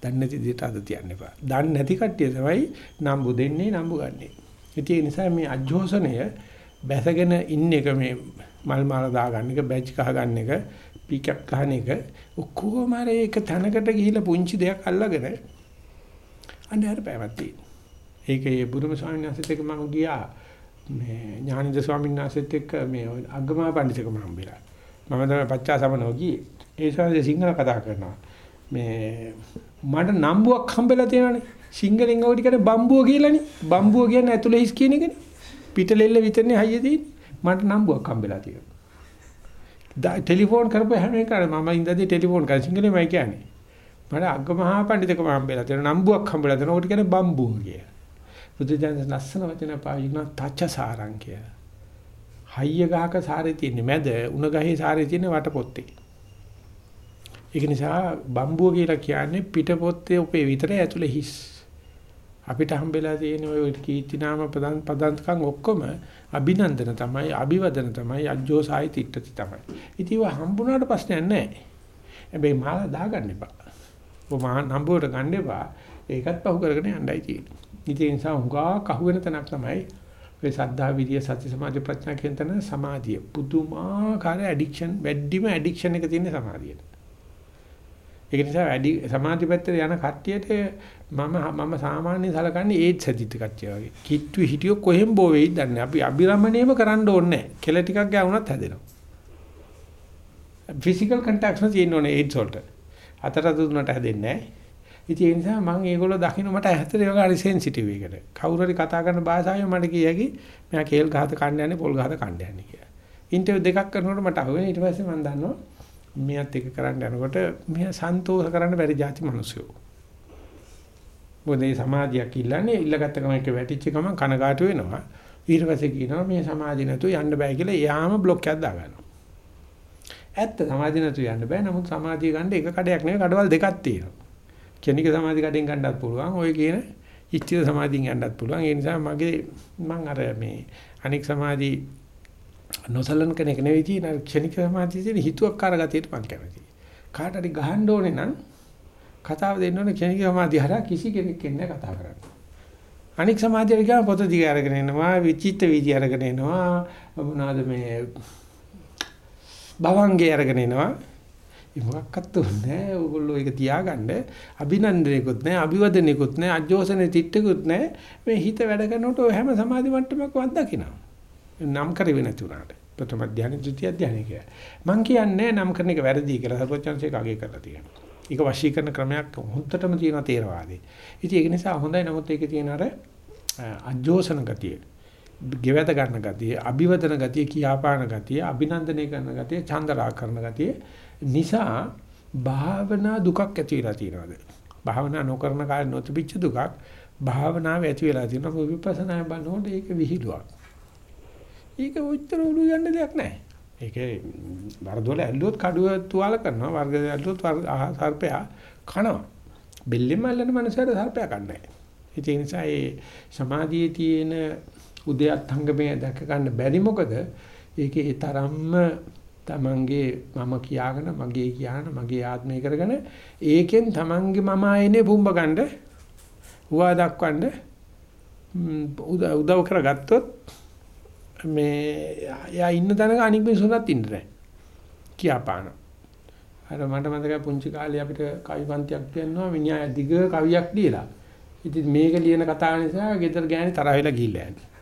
Speaker 1: දන්නේ නැති දෙයට අත තියන්න එපා. දන්නේ නැති කට්ටිය තමයි නම්බු දෙන්නේ නම්බු ගන්නෙ. ඒ නිසා මේ අජෝසනය බැසගෙන ඉන්න එක මේ මල් මාල දා ගන්න එක බැච් කහ ගන්න එක පීකක් ගන්න එක ඔක්කොම අර ඒක තැනකට ගිහිල්ලා පුංචි දෙයක් අල්ලගෙන අnder පැවැත් තියෙනවා. ඒකේ බුදුම ස්වාමීන් වහන්සේත් එක්ක මම ගියා මේ ඥානිද ස්වාමීන් වහන්සේත් එක්ක මේ අග්ගමහා පඬිතුකම හම්බෙලා. මම තමයි පච්චා සමනෝ ගියේ. ඒ ස්වාමීන් සිංහල කතා කරනවා. මේ මට නම්බුවක් හම්බෙලා තියෙනවානේ. සිංහලෙන් ඔය ටිකට බම්බුව කියලානේ. බම්බුව කියන්නේ ඇතුලේ හිස් කියන එකනේ. පිටලෙල්ල විතරනේ හයිය තියෙන්නේ. මට නම්බුවක් හම්බෙලා තියෙනවා. ටෙලිෆෝන් කරපුවා හැම එකම මම ඉඳදී ටෙලිෆෝන් කරා සිංහලෙන්මයි කියන්නේ. මට අග්ගමහා පඬිතුකම හම්බෙලා තියෙනවා. නම්බුවක් හම්බෙලා තියෙනවා. ඔය ටිකට බම්බුව කියලා. බුදුදහම ලස්සන වචන පාවිච්චි තච්ච සාරං කිය. හයිය ගහක සාරේ තියෙන්නේ මැද උණ ගහේ සාරේ තියෙන වට පොත්තේ. ඒක නිසා බම්බුව කියලා කියන්නේ පිට පොත්තේ උපේ විතරයි ඇතුලේ හිස්. අපිට හම්බෙලා තියෙන ඔය කීර්ති නාම පදන් පදන්තකම් ඔක්කොම අභිනන්දන තමයි අභිවදන තමයි අජ්ජෝසායි තිට්ඨති තමයි. ඉතින් ඒවා හම්බුනාට ප්‍රශ්නයක් නැහැ. හැබැයි මාලා දාගන්න එපා. ඔබ මහා නම්බුවට ගන්න එපා. ඒකත් පහු කරගෙන යන්නයි තියෙන්නේ. ඉතින් ඒ නිසා උගා කහුවෙන තැනක් තමයි ඔය සද්ධා විරිය සති සමාධි ප්‍රඥා කියන තැන සමාධිය. පුදුමාකාර ඇඩික්ෂන් වැඩිම ඇඩික්ෂන් එක තියෙන සමාධියට. ඒක නිසා වැඩි සමාධි පැත්තට යන කට්ටියට මම මම සාමාන්‍ය සලකන්නේ ඒඩ්ස් හැදිච්ච කට්ටිය වගේ. කිට්ටු හිටියෝ කොහෙන් බෝ වෙයිද දන්නේ. අපි අබිරමණයම කරන්න ඕනේ නැහැ. කෙල ටිකක් ගෑවුනත් හැදෙනවා. ෆිසිකල් කන්ටැක්ට්ස් තියෙන්න ඕනේ ඒඩ්ස් වලට. අතට දුන්නට හැදෙන්නේ නැහැ. ඉතින් ඒ නිසා මම ඒගොල්ලෝ දකින්න මට ඇත්තට ඒක හරි සෙන්සිටිව් එකට. කවුරු හරි කතා කරන භාෂාවෙන් මට කියයි මෙයා කේල් ගහත කන්න යන්නේ පොල් ගහත කන්න යන්නේ කියලා. ඉන්ටර්විව් දෙකක් කරනකොට මට අහුවෙන ඊට පස්සේ මම දන්නවා මෙයාත් එක කරන්න යනකොට මෙයා සන්තෝෂ කරන්න බැරි જાති මිනිස්සු. මොකද මේ සමාධියක් ඉල්ලන්නේ ඉල්ලගත්ත ගමන් එක වැටිච්ච ගමන් කනගාටු වෙනවා. ඊට පස්සේ කියනවා මේ සමාධිය නැතුව යන්න බෑ කියලා එයාම බ්ලොක් එකක් දාගන්නවා. ඇත්ත සමාධිය නැතුව යන්න බෑ. නමුත් සමාධිය ගන්න එක කඩයක් නෙවෙයි කඩවල් දෙකක් තියෙනවා. කෙනික සමාධි කඩෙන් ගන්නත් පුළුවන්. ඔය කියන ඉච්ඡිත සමාධියෙන් යන්නත් පුළුවන්. ඒ නිසා මගේ මම අර මේ අනික් සමාධි නොසලන කෙනෙක් නෙවෙයි තියෙන ක්ෂණික සමාධිය තියෙන හිතුවක්කාර ගතියට මම කැමතියි. කාට හරි ගහන්න ඕනේ නම් කතාව දෙන්න ඕනේ ක්ෂණික සමාධිය හරහා කිසි කෙනෙක් එන්නේ කතා කරන්න. අනික් සමාධිය ගියාම පොත දිග අරගෙන එනවා විචිත්ත වීදි අරගෙන එනවා මොනවාද මේ භවංගේ අරගෙන එනවා ඒ මොකක්වත් නැහැ. ඕගොල්ලෝ ඒක තියාගන්න අභිනන්දනයකුත් නැහැ, අභිවදනයකුත් නැහැ, අජෝසනේ තිට්ටකුත් නැහැ. මේ හිත වැඩ කරනකොට ඔය හැම සමාධි මට්ටමක්ම අත්දකිනවා. නම් කරෙවෙ නැති උනාට. ප්‍රථම ධානය, ද්විතිය ධානය කියලා. මම කියන්නේ නම් කරන එක වැරදි කියලා සර්වඥාන්සේ කාගේ කරලා තියෙනවා. ඒක වශී කරන ක්‍රමයක් හොඳටම තියෙනවා තේරවාදී. ඉතින් ඒක නිසා හොඳයි නමුත් ඒකේ තියෙන අර අජෝසන ගතිය. ගෙවැත ගන්න ගතිය, අභිවදන ගතිය, කියාපාන ගතිය, අභිනන්දනය කරන ගතිය, චන්දරා කරන ගතිය නිසා භාවනා දුකක් ඇති වෙලා තියෙනවාද? භාවනා නොකරන කාලේ නොතිබිච්ච දුකක් භාවනාව ඇති වෙලා තියෙනවා. විපස්සනා බලනකොට ඒක විහිළුවක්. ඒක උත්තර උළු යන්න දෙයක් නැහැ. ඒකේ වර්ධවල ඇල්ලුවොත් කඩුව තුවාල කරනවා. වර්ග ඇල්ලුවොත් සර්පයා කනවා. බෙල්ලෙම අල්ලන මනුස්සයර සර්පයා කන්නේ නැහැ. ඒ නිසා ඒ සමාධියේ තියෙන උදයත්ංගමේ දැක ගන්න බැරි මොකද ඒකේ තරම්ම තමන්ගේ මම කියාගෙන මගේ කියාන මගේ ආත්මය කරගෙන ඒකෙන් තමන්ගේ මම ආයනේ පුම්බ ගන්න හුවා දක්වන්න උදව් කරගත්තොත් මේ යා ඉන්න තැනක අනික් මිනිස්සුන්වත් ඉන්න නැහැ කියාපාන. අර මට මතකයි පුංචි කාලේ අපිට කවි පන්තියක් කියනවා මිනිහා දිග කවියක් ලියලා. ඉතින් මේක ලියන කතාව නිසා ගෙදර ගෑණි තරහ වෙලා ගිහිල්ලා යන්නේ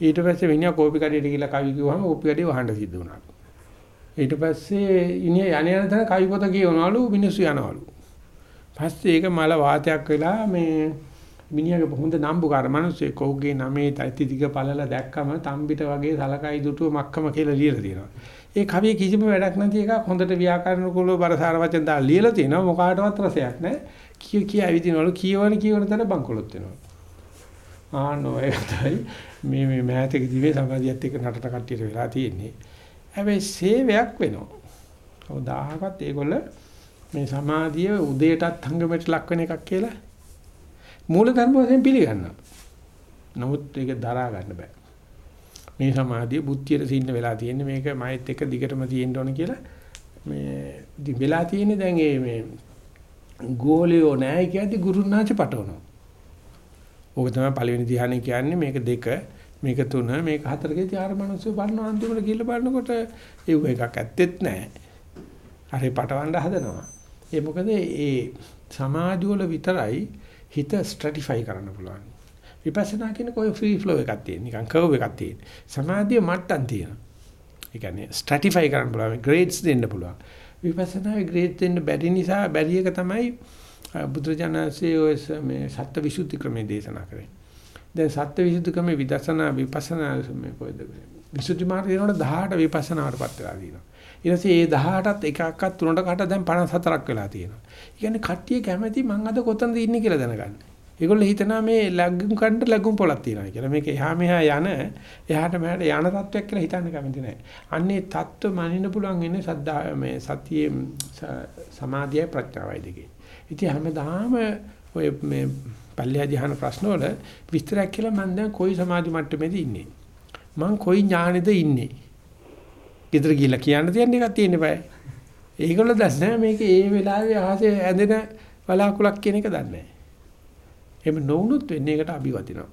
Speaker 1: ඊට පස්සේ මිනිහා කෝපි කඩේට ගිහිල්ලා කවි කිව්වම කෝපි කඩේ වහන්න සිද්ධ වුණා. ඊට පස්සේ ඉනිය යණ යන තැන කවි පොත කියවනවලු මිනිස්සු යනවලු. පස්සේ ඒක මල වාතයක් වෙලා මේ මිනිහගේ හොඳ නම්බුකාර මිනිස්සෙක් කෝගේ නමේ තයිති දිග පළල දැක්කම තම්බිට වගේ සලකයි දුටුව මක්කම කියලා ලියලා තියෙනවා. ඒ කවිය කිසිම වැඩක් නැති එකක් හොඳට ව්‍යාකරණ කුලව බරසාර වචන දාලා ලියලා තියෙනවා මොකාටවත් රසයක් නැහැ. කිය කිය ඇවිදිනවලු කියවන කියවන තැන බංකොලොත් වෙනවා. ආනෝ ඒක තමයි මේ මේ මෑතක දිවේ සමාධියත් එක්ක නටන කට්ටියට වෙලා තියෙන්නේ. හැබැයි සේවයක් වෙනවා. කවදාහකත් ඒගොල්ල මේ සමාධිය උදේටත් හංගමට ලක් වෙන එකක් කියලා මූල ධර්ම වශයෙන් පිළිගන්නවා. නමුත් ඒක දරා ගන්න බෑ. මේ සමාධිය බුද්ධියට සින්න වෙලා තියෙන්නේ මේක මයෙත් එක දිගටම තියෙන්න ඕන කියලා මේ ඉතින් වෙලා තියෙන්නේ දැන් ඒ මේ ගෝලියෝ නෑ කියද්දි ගුරුනාච පටවනවා. ඕක තමයි පළවෙනි ධ්‍යානෙ කියන්නේ මේක දෙක මේක තුන මේක හතරකේ තියාර මිනිස්සු බලන අන්තිමට ගිහිල්ලා බලනකොට ඒව එකක් ඇත්තෙත් නෑ. අර පටවන්න හදනවා. ඒ මොකද ඒ සමාධි වල විතරයි හිත ස්ට්‍රැටිෆයි කරන්න පුළුවන්. විපස්සනා කියන කොයි ෆ්‍රී ෆ්ලෝ එකක් තියෙන. නිකන් කර්ව් එකක් තියෙන. සමාධිය මට්ටම් තියෙනවා. ඒ කියන්නේ ස්ට්‍රැටිෆයි කරන්න පුළුවන්. ග්‍රේඩ්ස් දෙන්න පුළුවන්. විපස්සනාවේ ග්‍රේඩ් දෙන්න බැරි නිසා බැරි එක තමයි බුදුජානසී ඔය මේ සත්‍ය විසුද්ධි ක්‍රමයේ දේශනා කරේ. දැන් සත්‍ය විසුද්ධි ක්‍රමයේ විදර්ශනා විපස්සනා මේ කොයිද විසුද්ධි මාර්ගය වෙනකොට 18 විපස්සනාවටපත් වෙලා තියෙනවා. ඊට පස්සේ ඒ 18ත් එකක්වත් තුනට කට දැන් 54ක් වෙලා තියෙනවා. ඒ කියන්නේ කට්ටිය කැමැති මං අද කොතනද ඉන්නේ කියලා දැනගන්න. ඒගොල්ලෝ හිතනවා මේ ලැග්ගුම් කන්න ලැග්ගුම් පොලක් තියෙනවා කියලා. මේක එහා මෙහා යන එහාට මෙහාට යන තත්වයක් කියලා හිතන්න කැමති නැහැ. අන්නේ තත්ත්ව මනින්න පුළුවන් ඉන්නේ සද්ධා මේ සතියේ සමාධියයි ප්‍රඥාවයි දෙකේ. ඉතින් හැමදාම ඔය මේ පල්ලිය ධ්‍යාන ප්‍රශ්න වල විස්තරයක් කියලා මම දැන් කොයි සමාධි මට්ටමේද ඉන්නේ. මං කොයි ඥානෙද ඉන්නේ. ගෙදර ගිහිල්ලා කියන්න තියෙන එකක් තියෙන්න බෑ. ඒගොල්ලෝ දන්නේ මේක ඒ වෙලාවේ අහසේ ඇඳෙන බලාකුලක් කියන එක දන්නේ නැහැ. එහෙම නොවුනොත් වෙන්නේ ඒකට අභිවදිනවා.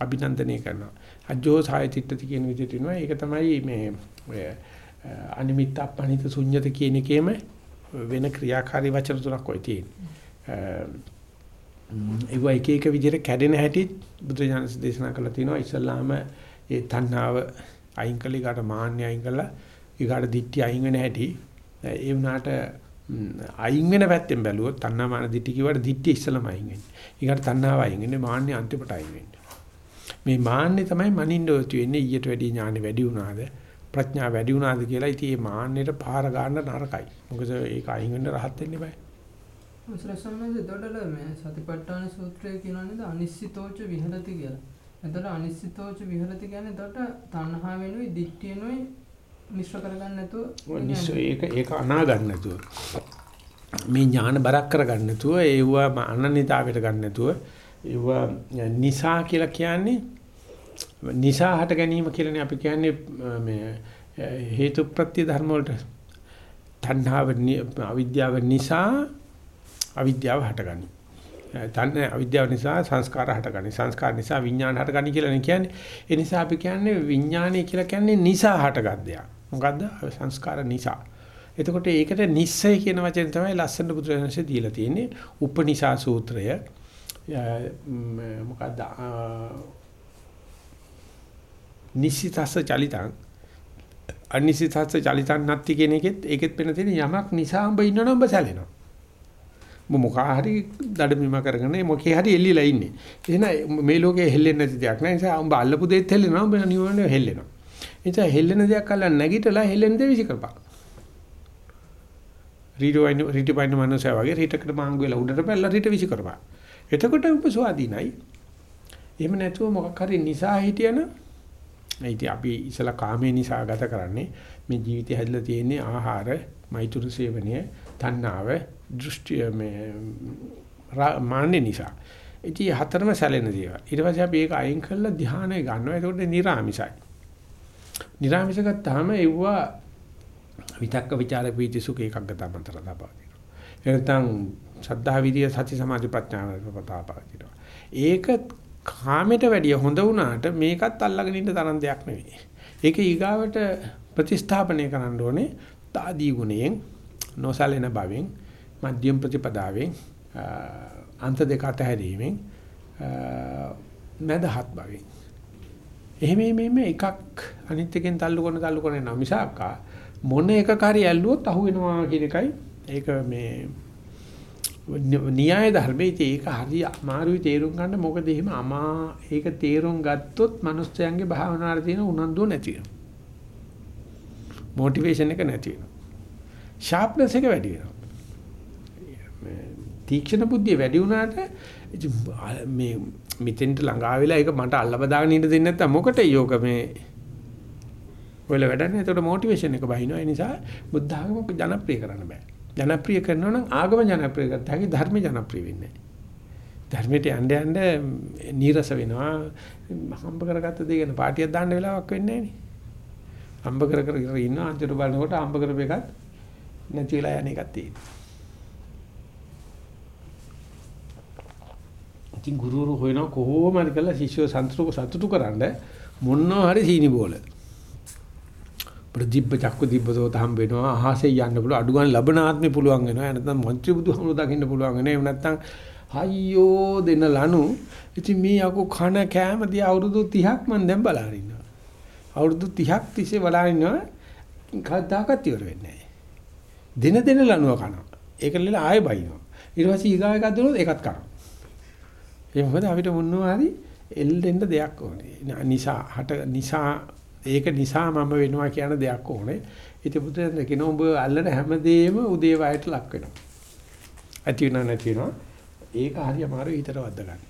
Speaker 1: අභිනන්දනය කරනවා. අජෝ සායතිත්‍ත්‍ති කියන විදිහට වෙනවා. ඒක තමයි මේ ඔය අනිමිත්ත අපනිත ශුන්්‍යත කියන එකේම වෙන ක්‍රියාකාරී වචන තුනක් ඔය තියෙන්නේ. ඒව එක එක විදිහට කැඩෙන හැටි බුදුජානක දේශනා කරලා තිනවා. ඉස්සල්ලාම ඒ තණ්හාව අයින් කළේ ඊකට මාන්නය අයින් කළා ඊකට දිට්ඨිය අයින් වෙන හැටි ඒ වුණාට අයින් වෙන පැත්තෙන් බැලුවොත් තණ්හා මාන දිට්ඨි කිව්වට දිට්ඨිය ඉස්සලම අයින් වෙන්නේ. ඊකට තණ්හාව අයින් වෙන්නේ මාන්නේ අන්තිමට අයින් වෙන්නේ. මේ මාන්නේ තමයි මනින්න ඔතු වෙන්නේ ඊට වැඩි ඥානෙ වැඩි වුණාද ප්‍රඥා වැඩි වුණාද කියලා. ඉතින් මේ මාන්නේට පාර ගන්න නරකයි. මොකද ඒක අයින් වෙන්න රහත් වෙන්න බෑ.
Speaker 2: මුස්ලසම්මද දොඩල මේ සතිපට්ඨාන සූත්‍රය කියනවා නේද අනිශ්චිතෝච විහෙරති කියලා. එතකොට අනිශ්චිතෝච විහෙරති කියන්නේ එතකොට තණ්හා වෙනුයි දිට්ඨියනුයි මිශ්‍ර කරගන්න නැතුව
Speaker 1: නිශ්චය ඒක ඒක අනා ගන්න නැතුව. මේ ඥාන බරක් කරගන්න නැතුව ඒව අනන්‍යතාවයට ගන්න නැතුව ඒව නිසා කියලා කියන්නේ නිසා හට ගැනීම කියලානේ අපි කියන්නේ මේ හේතු ප්‍රත්‍ය ධර්ම වලට. තණ්හාව අවිද්‍යාව නිසා අවිද්‍යාව හටගනි. තන්න අවිද්‍යාව නිසා සංස්කාර හටගනි. සංස්කාර නිසා විඥාන හටගනි කියලා නේ කියන්නේ. ඒ නිසා අපි කියන්නේ විඥානය කියලා කියන්නේ නිසා හටගත් දෙයක්. මොකද්ද? සංස්කාර නිසා. එතකොට ඒකට නිස්සය කියන වචනේ තමයි ලස්සන බුදුරජාණන්සේ දීලා තියෙන්නේ. උපනිසා සූත්‍රය. මොකද්ද? නිසිතස්ස චලිතං අනිසිතස්ස චලිතං නැති කියන එකෙත් ඒකෙත් වෙන තියෙන යමක් නිසා උඹ ඉන්නවනම් උඹ සැලෙනවා. උඹ මොකා හරි දඩමිම කරගෙන මොකේ හරි එල්ලිලා ඉන්නේ. එහෙනම් මේ ලෝකේ හෙල්ලෙන්නේ නැති දෙයක් නෑ. ඒ නිසා උඹ අල්ලපු දෙයත් හෙල්ලෙනවා උඹ නිවන්නේ හෙල්ලෙනවා. ඒ නිසා හෙල්ලෙන දෙයක් අල්ලන්න නැගිටලා හෙල්ලෙන දේ විසි කරපන්. රීඩෝ වයින් රීටි පයින් මනසය වගේ රීටකට මාංගු වෙලා උඩට පැල්ලා රීට විසි කරපන්. එතකොට උඹ ස්වාධීනයි. එහෙම නැතුව මොකක් හරි නිසා හිටියන ඉතින් අපි ඉසලා කාමයේ නිසා ගත කරන්නේ මේ ජීවිතය හැදලා තියෙන්නේ ආහාර, මෛතුරු සේවනය, තණ්හාව, දෘෂ්ටි මේ මාන්නේ නිසා. ඉතින් හතරම සැලෙන දේවල්. ඊට පස්සේ අපි ඒක අයින් කරලා ධානය ගන්නවා. ඒකට නිර්ාමිසයි. නිර්ාමිස ගත්තාම ඒවා විතක්ක ਵਿਚාර පීති සුඛ එකක් ගතමතර දාපදිනවා. එනතන් සද්ධා විදිය සති සමාධි ප්‍රඥා පතාපදිනවා. ඒක කාමයට වැඩිය හොඳ වුණාට මේකත් අල්ලගෙන ඉන්න තරම් දෙයක් නෙවෙයි. ඒක ඊගාවට ප්‍රතිස්ථාපනය කරන්න ඕනේ තාදී ගුණයෙන් නොසලෙන බවෙන් මධ්‍යම ප්‍රතිපදාවෙන් අන්ත දෙක අතහැරීමෙන් මදහත් බවෙන්. එහෙම මෙහෙම එකක් අනිත් එකෙන් තල්ලු කරන තල්ලු කරන යනවා මිසක් මොන එකක හරි ඇල්ලුවොත් අහු වෙනවා කියන එකයි ඒක මේ න්‍යාය ධර්මයේ ඒක හරි අමාරුයි තේරුම් ගන්න. මොකද එහෙම අමා ඒක තේරුම් ගත්තොත් මිනිස්යාගේ භාවනාවේ තියෙන උනන්දුව නැති වෙනවා. මොටිවේෂන් එක නැති වෙනවා. ෂාප්නස් එක වැඩි වෙනවා. තීක්ෂණ බුද්ධිය වැඩි වුණාට මේ මෙතෙන්ට ළඟා වෙලා ඒක මට අල්ලව දාගෙන ඉන්න දෙන්නේ නැත්තම් මොකට යෝග මේ ඔයල වැඩන්නේ? එතකොට මොටිවේෂන් එක බහිනවා. ඒ නිසා බුද්ධ ආගම ජනප්‍රිය කරන්න බෑ. ජනප්‍රිය කරනවා නම් ආගම ජනප්‍රිය කරත් හැකි ධර්ම ජනප්‍රිය වෙන්නේ ධර්මයට යන්න යන්න නීරස වෙනවා. හම්බ කරගත්ත දේ ගැන පාටියක් දාන්න වෙලාවක් වෙන්නේ නැහැ නේ. හම්බ කර කර ඉන්නවා. අන්තිමට බලනකොට හම්බ කරපු එකත් නැති වෙලා යන එකක් තියෙනවා. ඉතින් ගුරුවරු හොයනවා කොහොම හරි කරලා ශිෂ්‍යව සතුටු සතුටු කරන්න. මොනවා හරි සීනි බෝල. ප්‍රදීප්ප චක්ක දීප්පතෝ තහම් වෙනවා. අහසේ යන්න පුළුවන්. අඩු ගන්න ලබන ආත්මේ පුළුවන් වෙනවා. නැත්නම් මන්ත්‍රී බුදුහමෝ දකින්න පුළුවන් වෙනවා. එහෙම නැත්නම් අයියෝ දෙන ලනු ඉතින් මේ අකෝ කන කෑම දිහා අවුරුදු 30ක් මම දැන් බලාගෙන ඉන්නවා. අවුරුදු 30ක් තිස්සේ බලාගෙන ඉන්නවා. කවදාකවත් ඉවර වෙන්නේ නැහැ. දින දින ලනුව කනවා. ඒක නෙල ආයෙ බයිනවා. ඊට පස්සේ ඊගාව එකක් දුනොත් ඒකත් කනවා ඒ මොකද අපිට මොනවා හරි එල්ලෙන්න දෙයක් ඕනේ. නිසා හට නිසා ඒක නිසා මම වෙනවා කියන දෙයක් ඕනේ. ඉතින් බුදුන් කියන ඔබ අල්ලන හැමදේම උදේ වයයට ලක් වෙනවා. ඇති වෙනව නැති වෙනවා. ඒක හරි අමාරු හිතට වද්ද ගන්න.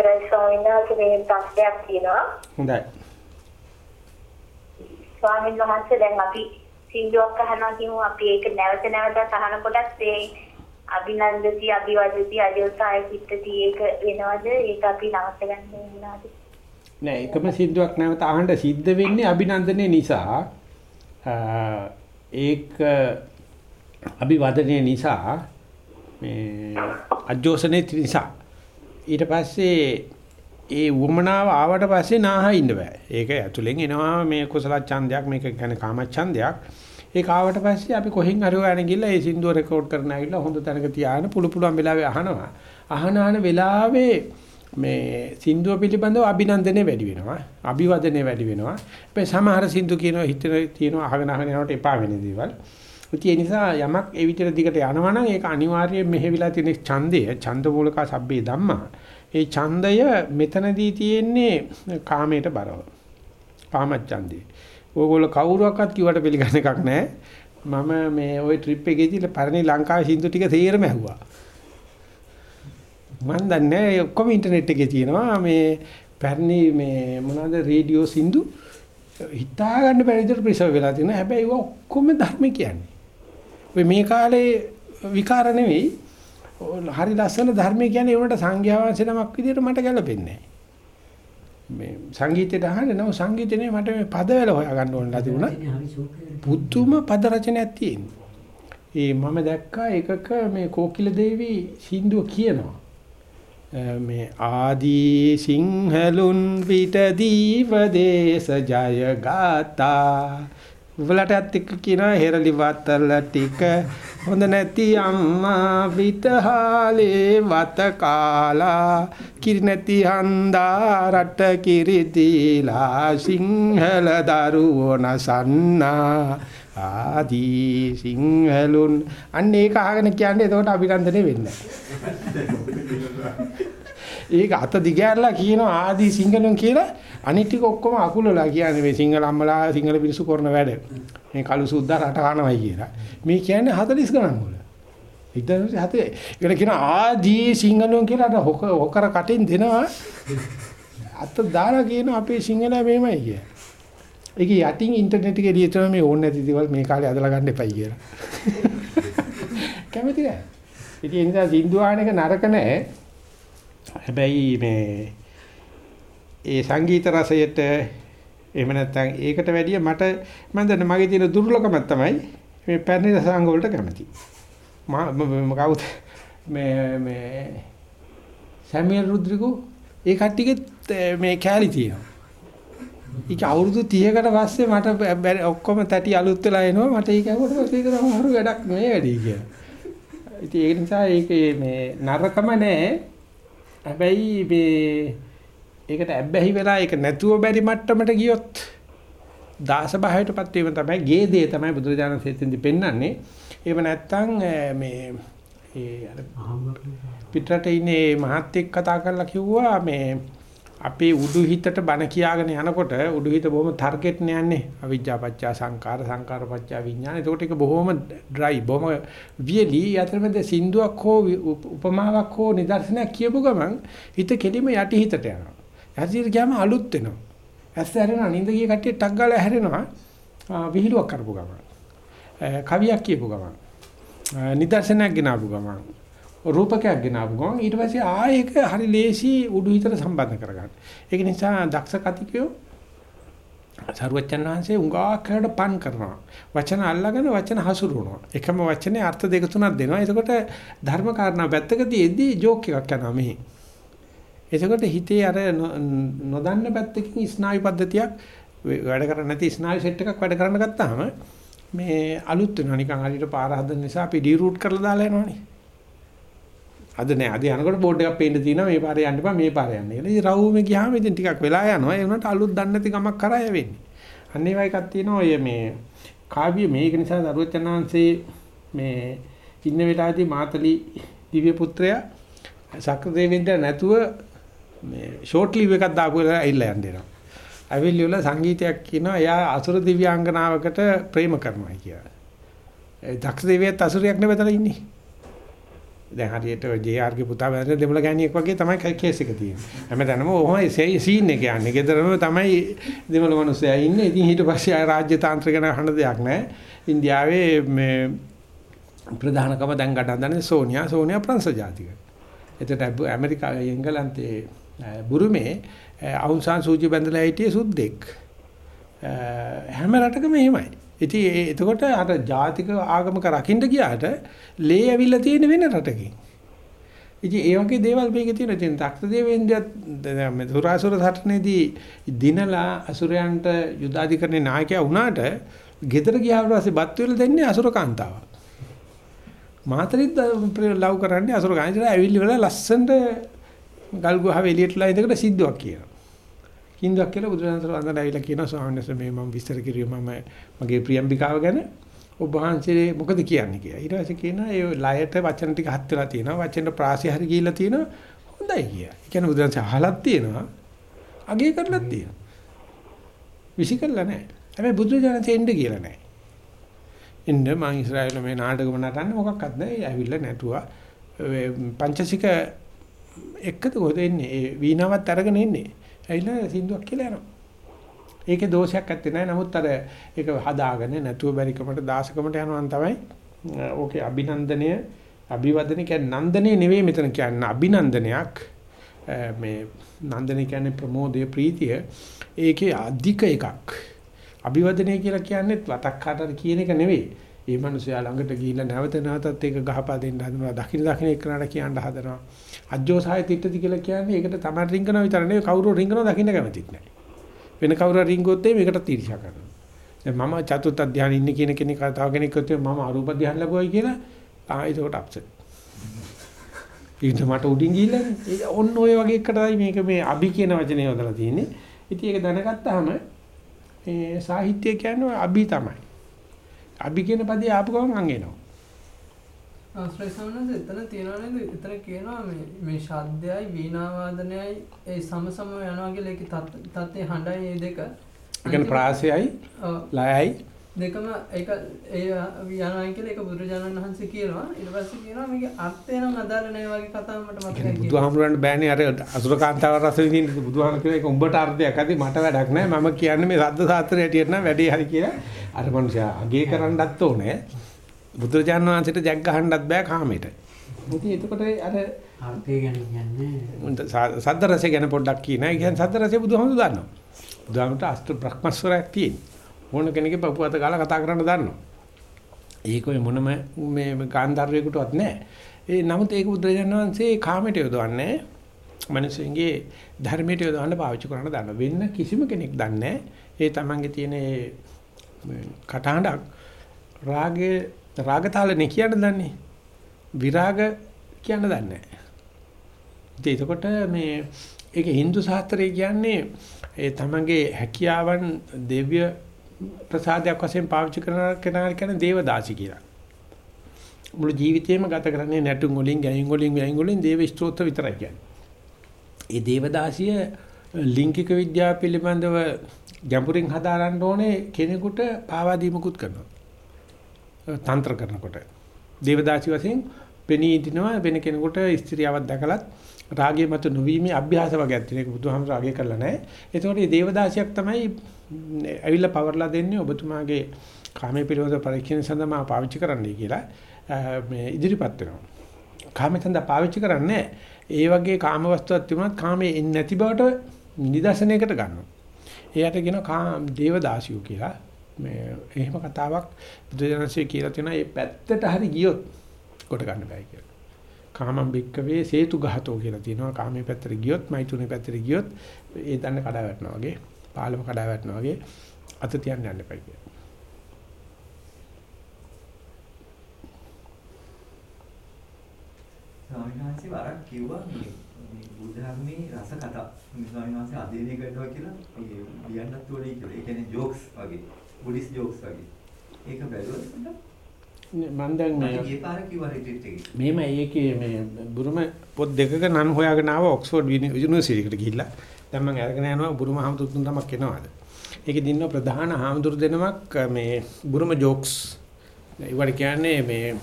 Speaker 4: අක්ෂරයි ස්වාමීන් වහන්සේ මේ ප්‍රශ්නයක් තියෙනවා.
Speaker 1: හොඳයි.
Speaker 4: ස්වාමීන් වහන්සේ දැන් අපි සින්දුවක් අහනවා කියමු. අපි ඒක නැවත නැවතත් අහනකොටත් ඒ අභිනන්දති අභිවදති අජෝසාය චිත්තති ඒක වෙනවද? ඒක අපි නවත්ත ගන්න වෙනවද?
Speaker 1: නෑ එකම සින්දුවක් නැවත අහන්න සිද්ධ වෙන්නේ අභිනන්දනයේ නිසා. ඒක අභිවදනයේ නිසා මේ අජෝසනේ නිසා ඊට පස්සේ ඒ වමනාව ආවට පස්සේ නාහ ඉන්න බෑ. ඒක ඇතුලෙන් එනවා මේ කුසල ඡන්දයක් මේක කියන්නේ කාම ඡන්දයක්. ඒක ආවට පස්සේ අපි කොහෙන් හරි හොයන ගිහලා ඒ සින්දුව රෙකෝඩ් කරන්න ඇවිල්ලා හොඳ තැනක තියාගෙන පුළු පුළුවන් වෙලාවෙ අහනවා. අහන අහන වෙලාවේ මේ සින්දුව පිළිබඳව අභිනන්දනය වැඩි වෙනවා. අභිවදනය වැඩි වෙනවා. හැබැයි සමහර සින්දු කියනවා හිතන තියෙනවා අහගෙන අහගෙන යනකොට එපා වෙන දේවල්. ඒ නිසා යමක් ඒ විතර දිගට යනවා නම් ඒක අනිවාර්යයෙන් මෙහෙවිලා තියෙන ඡන්දය, ඡන්ද මූලක සබ්බේ ධම්මා. ඒ ඡන්දය මෙතනදී තියෙන්නේ කාමයට බරව. කාමච්ඡන්දේ. ඕගොල්ලෝ කවුරුවක්වත් කිව්වට පිළිගන්න එකක් නැහැ. මම මේ ওই ට්‍රිප් එකේදී පරණි ලංකාවේ සින්දු ටික තේරම ඇහුවා. මම දන්නේ ඔක්කොම ඉන්ටර්නෙට් එකේ තියෙනවා මේ පැරණි මේ මොනවාද රේඩියෝ සින්දු හිතා ගන්න බැරි විදිහට ප්‍රිසර්ව් වෙලා තියෙනවා. හැබැයි ඒවා ඔක්කොම ධර්ම කියන්නේ. ඔය මේ කාලේ විකාර නෙවෙයි. හරි ලස්සන ධර්මය කියන්නේ ඒකට සංඝයා වහන්සේ නමක් විදිහට මට ගැලපෙන්නේ මේ සංගීතයට අහන්නේ නෝ සංගීතනේ මට මේ පදවල හොයාගන්න ඕනලා තිබුණා. පුදුම පද රචනයක් තියෙනවා. ඒ මම දැක්කා එකක මේ කෝකිල දේවි සින්දුව කියනවා. මේ ආදී සිංහලුන් පිට දීව දේශ ජය ගාතා උඹලටත් එක්ක කියනවා හෙරලි වතල ටික. හොඳ නැති අම්මා විතහාලේ වත කාලා කිරි නැති හන්දා රට කිරි දීලා සිංහල දරුවෝ නසන්නා ආදී සිංහලුන්. අන්න ඒක අහගෙන කියන්නේ එතකොට අභිනන්දනය වෙන්නේ ඒක අත දිගෑරලා කියනවා ආදී සිංහලුන් කියලා අනිත් ටික ඔක්කොම අකුලලා කියන්නේ මේ සිංහල අම්මලා සිංහල පිරිසු කරන වැඩ. මේ කළු සුද්දා රට කනවයි කියලා. මේ කියන්නේ 40 ගණන් වල. 1907 ඒකට කියන ආදී සිංහලුන් කියලා අර හොකර කටින් දෙනවා. අත දාලා කියන අපේ සිංහල මේමයි කිය. ඒක යටින් ඉන්ටර්නෙට් එකේ ලියතම මේ ඕනේ නැති දේවල් මේ කාලේ අදලා ගන්න එපයි කියලා. <laughs> කැමති නෑ. ඉතින් ඒ නිසා සින්දුවාන එක නරක නෑ. හැබැයි මේ ඒ සංගීත රසයට එහෙම නැත්නම් ඒකට වැඩිය මට මම දන්නේ මගේ තියෙන දුර්ලභකමක් තමයි මේ පැරණි රසාංග වලට කැමති. මම කවුද මේ මේ සැමියල් රුද්‍රිගෝ ඒ කට්ටියගේ මේ කැලි තියෙනවා. ඒක අවුරුදු 30කට පස්සේ මට ඔක්කොම තැටි අලුත් වෙලා එනවා මට ඒක ඇහුවට පස්සේ ඒක තමයි හරු වැඩක් මේ වැඩි කියලා. ඉතින් ඒ නිසා ඒකේ මේ නරකම නෑ. හැබැයි මේ ඒකට ඇබ්බැහි වෙලා ඒක නැතුව බැරි මට්ටමට ගියොත් දාස භාවයටපත් වීම තමයි ගේ දේ තමයි බුදුරජාණන් සෙත්ෙන්දි පෙන්වන්නේ. එහෙම නැත්නම් මේ ඒ අර පිටරට ඉන්නේ මහත් එක්ක කතා කරලා කිව්වා මේ අපේ උඩු හිතට බන කියාගෙන යනකොට උඩු හිත බොහොම ටාගට් යන්නේ. අවිජ්ජා පත්‍ය සංකාර සංකාර පත්‍ය විඥාන. ඒකට ඒක බොහොම ඩ්‍රයි බොහොම වියලි. යතරමැද සින්දුවක් හෝ උපමාවක් හෝ නිදර්ශනයක් කියපු ගමන් හිත කෙලිම යටි හිතට යනවා. යටිහිත ගියාම අලුත් වෙනවා. ඇස් ඇරෙනවා නින්ද ගිය කට්ටිය ටක් ගාලා හැරෙනවා විහිළුවක් කරපු ගමන්. කවියක් කියපු ගමන්. නිදර්ශනයක් ගෙනාවු ගමන්. රූපකයක් ගෙනාවු ගමන් ඊට පස්සේ ආයෙක හරි ලේසි උඩු හිතට සම්බන්ධ කරගන්න. ඒක නිසා දක්ෂ කතිකයෝ සරුවච්චන් වහන්සේ උඟා කරලා පන් කරනවා. වචන අල්ලගෙන වචන හසුරුවනවා. එකම වචනේ අර්ථ දෙක තුනක් දෙනවා. එතකොට ධර්ම කාරණා පැත්තකදීදී ජෝක් එකක් යනවා මෙහි. එතකොට හිතේ අර නොදන්න පැත්තකින් ස්නායු පද්ධතියක් වැඩ කරන්නේ නැති ස්නායු සෙට් එකක් වැඩ කරන්න ගත්තාම මේ අලුත් වෙනවා නිකන් හරියට පාර හදන නිසා අපි ඩීරූට් කරලා දාලා යනවනේ. අද නෑ අද යනකොට බෝඩ් එකක් පේන්න තියෙනවා මේ පාරේ යන්න එපා මේ පාරේ යන්න කියලා. ඉතින් රවුමේ ගියාම ඉතින් ටිකක් වෙලා යනවා. ඒ වුණාට අලුත් දන්නේ නැති ගමක් කරා යවෙන්නේ. අන්න ඒ වගේ එකක් තියෙනවා ඔය මේ කාව්‍ය මේක නිසා දරුවචනාංශේ මේ ඉන්න වෙලාවේදී මාතලි දිව්‍ය පුත්‍රයා සක්‍රදේවෙන්ට නැතුව මේ ෂෝට් ලීව් එකක් දාපු වෙලාව ඇවිල්ලා යන්න දෙනවා. ඇවිල්ලි වල සංගීතයක් කියනවා එයා අසුර දිව්‍යාංගනාවකට ප්‍රේම කරනවා කියලා. ඒ දක්ෂ දෙවියත් අසුරයක් නෙවෙතලා ඉන්නේ. දැන් හරියට ජේ.ආර් ගේ පුතා වැරදි දෙමළ ගෑණියෙක් වගේ තමයි කේස් එක තියෙන්නේ. හැමතැනම ඔහොමයි සීන් එක යන්නේ. ගෙදරම තමයි දෙමළ මිනිස්සයා ඉන්නේ. ඉතින් ඊට පස්සේ ආය රාජ්‍ය තාන්ත්‍රික අහන්න දෙයක් නැහැ. ඉන්දියාවේ මේ ප්‍රධානකම දැන් ගන්න සෝනියා සෝනියා ප්‍රංශ ජාතික. එතකොට ඇමරිකාවේ එංගලන්තයේ බුරුමේ අවුන් සාන් සූචි බැඳලා හිටියේ සුද්දෙක්. හැම රටකම එහෙමයි. ඉතින් එතකොට අර ජාතික ආගමක රකින්න ගියාට ලේ ඇවිල්ලා තියෙන වෙන රටකින්. ඉතින් ඒ වගේ දේවල් මේකේ තියෙනවා. ඉතින් තක්ත දේවේන්ද්‍රයත් මේ සුරාසුර සටනේදී දිනලා අසුරයන්ට යුදාධිකරණේ නායකයා වුණාට ගෙදර ගියාට පස්සේ බත් වේල දෙන්නේ අසුර කාන්තාවක්. මාතරිත් ලව් කරන්නේ අසුර කාන්තාව ඇවිල්ලි වල ලස්සනට ගල් ගුහාවේ එළියටලා ඉඳගෙන සිද්ධාක් කියනවා. කින්දක් කියලා බුදුරජාණන් වහන්සේ ඇවිල්ලා කියනවා ස්වාමීන් වහන්සේ මේ මම විස්තර කිරිය මම මගේ ප්‍රියම්බිකාව ගැන ඔබ වහන්සේ මොකද කියන්නේ කියලා. ඊට පස්සේ කියනවා ඒ ලයට වචන ටික හත් වෙලා තියෙනවා. වචන ප්‍රාසය හරි ගිහිල්ලා තියෙනවා. හොඳයි කියලා. ඒ කියන්නේ බුදුරජාණන් අහලක් තියෙනවා. අගේ කරලක් තියෙනවා. විසිකල්ලා නැහැ. හැබැයි බුදුරජාණන් එන්න කියලා නැහැ. එන්න මම ඉස්රායෙල් මේ නාටකම නටන්නේ මොකක්වත් නැහැ. ඇවිල්ලා නැටුවා. පංචසික එක්කද කොහෙද එන්නේ? ඒ වීණාවත් අරගෙන එන්නේ. ඇවිල්ලා සින්දුවක් කියලා යනවා. ඒකේ දෝෂයක් ඇත්තේ නැහැ. නමුත් අර ඒක හදාගෙන නැතුව බැරිකමට දාසකමට යනවා තමයි ඕකේ අභිනන්දනය අභිවදනය කියන්නේ නන්දනේ නෙවෙයි මෙතන කියන්නේ අභිනන්දනයක්. මේ නන්දනේ කියන්නේ ප්‍රමෝදය ප්‍රීතිය. ඒකේ අධික එකක්. අභිවදනය කියලා කියන්නේ වතක් කාටද කියන එක නෙවෙයි. ඒ මිනිසයා ළඟට ගිහිල්ලා නැවත නැවතත් ඒක ගහපා දෙන්න හදනවා. දකින්න දකින්න එක්කනට කියන්න හදනවා. අජ්ජෝසහය තිට්ටති කියලා කියන්නේ ඒකට තමයි රින්ගනවා විතර නෙවෙයි කවුරු රින්ගනවා දකින්න කැමතිත් නැහැ. වෙන කවුරු රින්ගොත් මේකට තීර්ෂා කරනවා. දැන් මම චතුත් අධ්‍යාන ඉන්නේ කියන කෙනෙක් තව කෙනෙක් කිව්වොත් මම අරූප ධ්‍යාන ලැබුවයි කියලා ආ ඒකට අප්සෙට්. ඊට මට උඩින් ගිහිල්ලානේ. ඔන්න ඔය වගේ එකටයි මේක මේ අභි කියන වචනේ යොදලා තියෙන්නේ. ඉතින් ඒක දැනගත්තාම ඒ සාහිත්‍ය කියන්නේ අභි තමයි. අභි කියන පදේ ආපු ගමන් අං එනවා.
Speaker 2: ආශ්‍රය සමනස එතන තියනවා නේද? එතන කියනවා මේ මේ ශබ්දයයි වීණා වාදනයයි ඒ සමසම යනවා කියලා ඒකේ තත්ත්වයේ හඬයි මේ දෙක.
Speaker 1: ඒ ප්‍රාසයයි ලයයි
Speaker 2: දෙකම ඒක ඒ යනවා කියලා ඒක බුදුරජාණන් වහන්සේ කියනවා. ඊට පස්සේ කියනවා මේකේ අර්ථය නම් අදාළ නැහැ වගේ කතාව මට මතකයි කියලා.
Speaker 1: බුදුහාමුදුරන්ට බෑනේ අර අසුරකාන්තාව රස විඳින්න බුදුහාම කියලා ඒක උඹට අර්ථයක් ඇති මට වැඩක් නැහැ. මම කියන්නේ මේ සද්ද සාත්‍රය හැටියට නම් වැඩේ හරි කියලා. අර මනුස්සයා අගේ කරන්නත් ඕනේ. බුදුරජාණන් වහන්සේට ජග් ගහන්නත් බෑ කාමයට. ඉතින් එතකොට අර
Speaker 5: අර්ථය ගැන කියන්නේ
Speaker 1: සද්ද රසය ගැන පොඩ්ඩක් කියනවා. ඒ කියන්නේ සද්ද රසය බුදුහාමුදුරු දන්නවා. බුදුහාමුදුරට අෂ්ට බ්‍රහ්මස්වරයක් තියෙන. ඕන කෙනෙක්ගේ පපුවත ගාලා කතා කරන්න දන්නවා. ඒක ඔය මොනම මේ ගාන්ධාරයෙකුටවත් නැහැ. ඒ නමුත් ඒක බුදුරජාණන් වහන්සේ කාමයට යොදවන්නේ මිනිස්සුන්ගේ ධර්මයට යොදවන්න පාවිච්චි කරන්න දන්න. වෙන කිසිම කෙනෙක් දන්නේ ඒ තමන්ගේ තියෙන කටහඬක් රාගයේ රාගතාලනේ කියන්න දන්නේ. විරාග කියන්න දන්නේ නැහැ. එතකොට මේ ඒක Hindu ශාස්ත්‍රය කියන්නේ ඒ තමන්ගේ හැකියාවන් දෙව්‍ය ප්‍රසාදයක් වශයෙන් පාවිච්චි කරන කෙනා කියන්නේ දේවදාසි කියලා. මුළු ජීවිතේම ගත කරන්නේ නැටුම් වලින්, ගැයුම් වලින්, වැයුම් වලින් දේව ස්තෝත්‍ර විතරයි කියන්නේ. ඒ දේවදාසිය ලිංගික විද්‍යාව පිළිබඳව ගැඹුරින් හදාරන්න ඕනේ කෙනෙකුට පාවා දීමකුත් කරනවා. තන්ත්‍ර කරනකොට. දේවදාසි වශයෙන් පෙනී ඉදිනවා වෙන කෙනෙකුට ස්ත්‍රියවක් දැකලත් රාගය මත නොවීමේ අභ්‍යාස වගේක් තියෙන එක බුදුහාමර රාගය කරලා නැහැ. ඒතකොට මේ දේවදාසියක් තමයි ඇවිල්ලා පවර්ලා දෙන්නේ ඔබතුමාගේ කාමයේ පිළිවෙත පරීක්ෂණ සඳහා පාවිච්චි කරන්නයි කියලා මේ ඉදිරිපත් වෙනවා. කාමයෙන් සඳහා පාවිච්චි කරන්නේ ඒ වගේ කාම වස්තුවක් තිබුණත් කාමයේ එන්නේ නැති බවට නිදර්ශනයකට ගන්නවා. එයාට කියනවා කාම දේවදාසියෝ කියලා. මේ එහෙම කතාවක් බුදුදහමේ කියලා තියෙනවා. මේ පැත්තට හරි ගියොත් කොට ගන්න බෑ කියලා. කාමම් බික්කවේ සේතු ගහතෝ කියලා තියෙනවා. කාමයේ පැත්තට ගියොත්, මෛතුනේ පැත්තට ගියොත් ඒ දන්න කඩා වැටෙනවා වගේ, පාලම කඩා වැටෙනවා වගේ අත තියන්න යන්න එපා කියලා.
Speaker 6: ස්වාමීන් වහන්සේ වරක් කිව්වා මේ මේ බුද්ධ ධර්මයේ රස කතා ස්වාමීන් වහන්සේ අධ්‍යයනය කරනවා කියලා ඒ ලියන්නත් ඕනේ කියලා. ඒ කියන්නේ ජෝක්ස් වගේ. බුද්දිස් ජෝක්ස් වගේ. ඒක බැලුවොත්
Speaker 1: මම දැන්
Speaker 6: මම
Speaker 1: මේ
Speaker 6: ගිය පාර කිව්වා රිට්‍රීට් එකේ.
Speaker 1: මෙහෙම ඒකේ මේ බුරුම පොත් දෙකක නම් හොයාගෙන ආව ඔක්ස්ෆෝඩ් යුනිවර්සිටි එකට ගිහිල්ලා. දැන් මම අරගෙන යනවා බුරුම හාමුදුරු තුන් නමක් එනවාද? ඒකේ දිනන ප්‍රධාන හාමුදුරු දෙනමක් මේ බුරුම ජෝක්ස්. ඒවට කියන්නේ මේ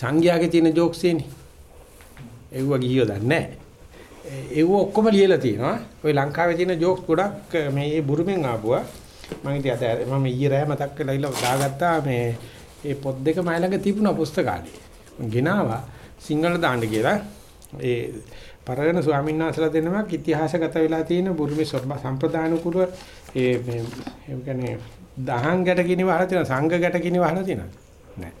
Speaker 1: සංඝයාගේ තියෙන ජෝක්ස් එන්නේ ඒව ගිහියෝ දන්නේ නැහැ. ඒව ඔක්කොම ලියලා තියෙනවා. ওই ලංකාවේ තියෙන ජෝක්ස් ගොඩක් මේ බුරුමෙන් ආපුවා මම ඉතින් අද මම ඊයේ රෑ මතක් කරලා ඉල්ල දාගත්තා මේ ඒ පොත් දෙක මයි ළඟ තිබුණා පුස්තකාලේ. ගෙනාවා සිංහල දාන්න කියලා. ඒ පරගෙන ස්වාමීන් වහන්සේලා දෙනමක් ඉතිහාසගත වෙලා තියෙන බුරුමේ සම්ප්‍රදාන කුල ඒ මේ ඒ කියන්නේ දහං ගැට කිනි වහලා තියෙන සංඝ ගැට කිනි වහලා තියෙනවා. නෑ.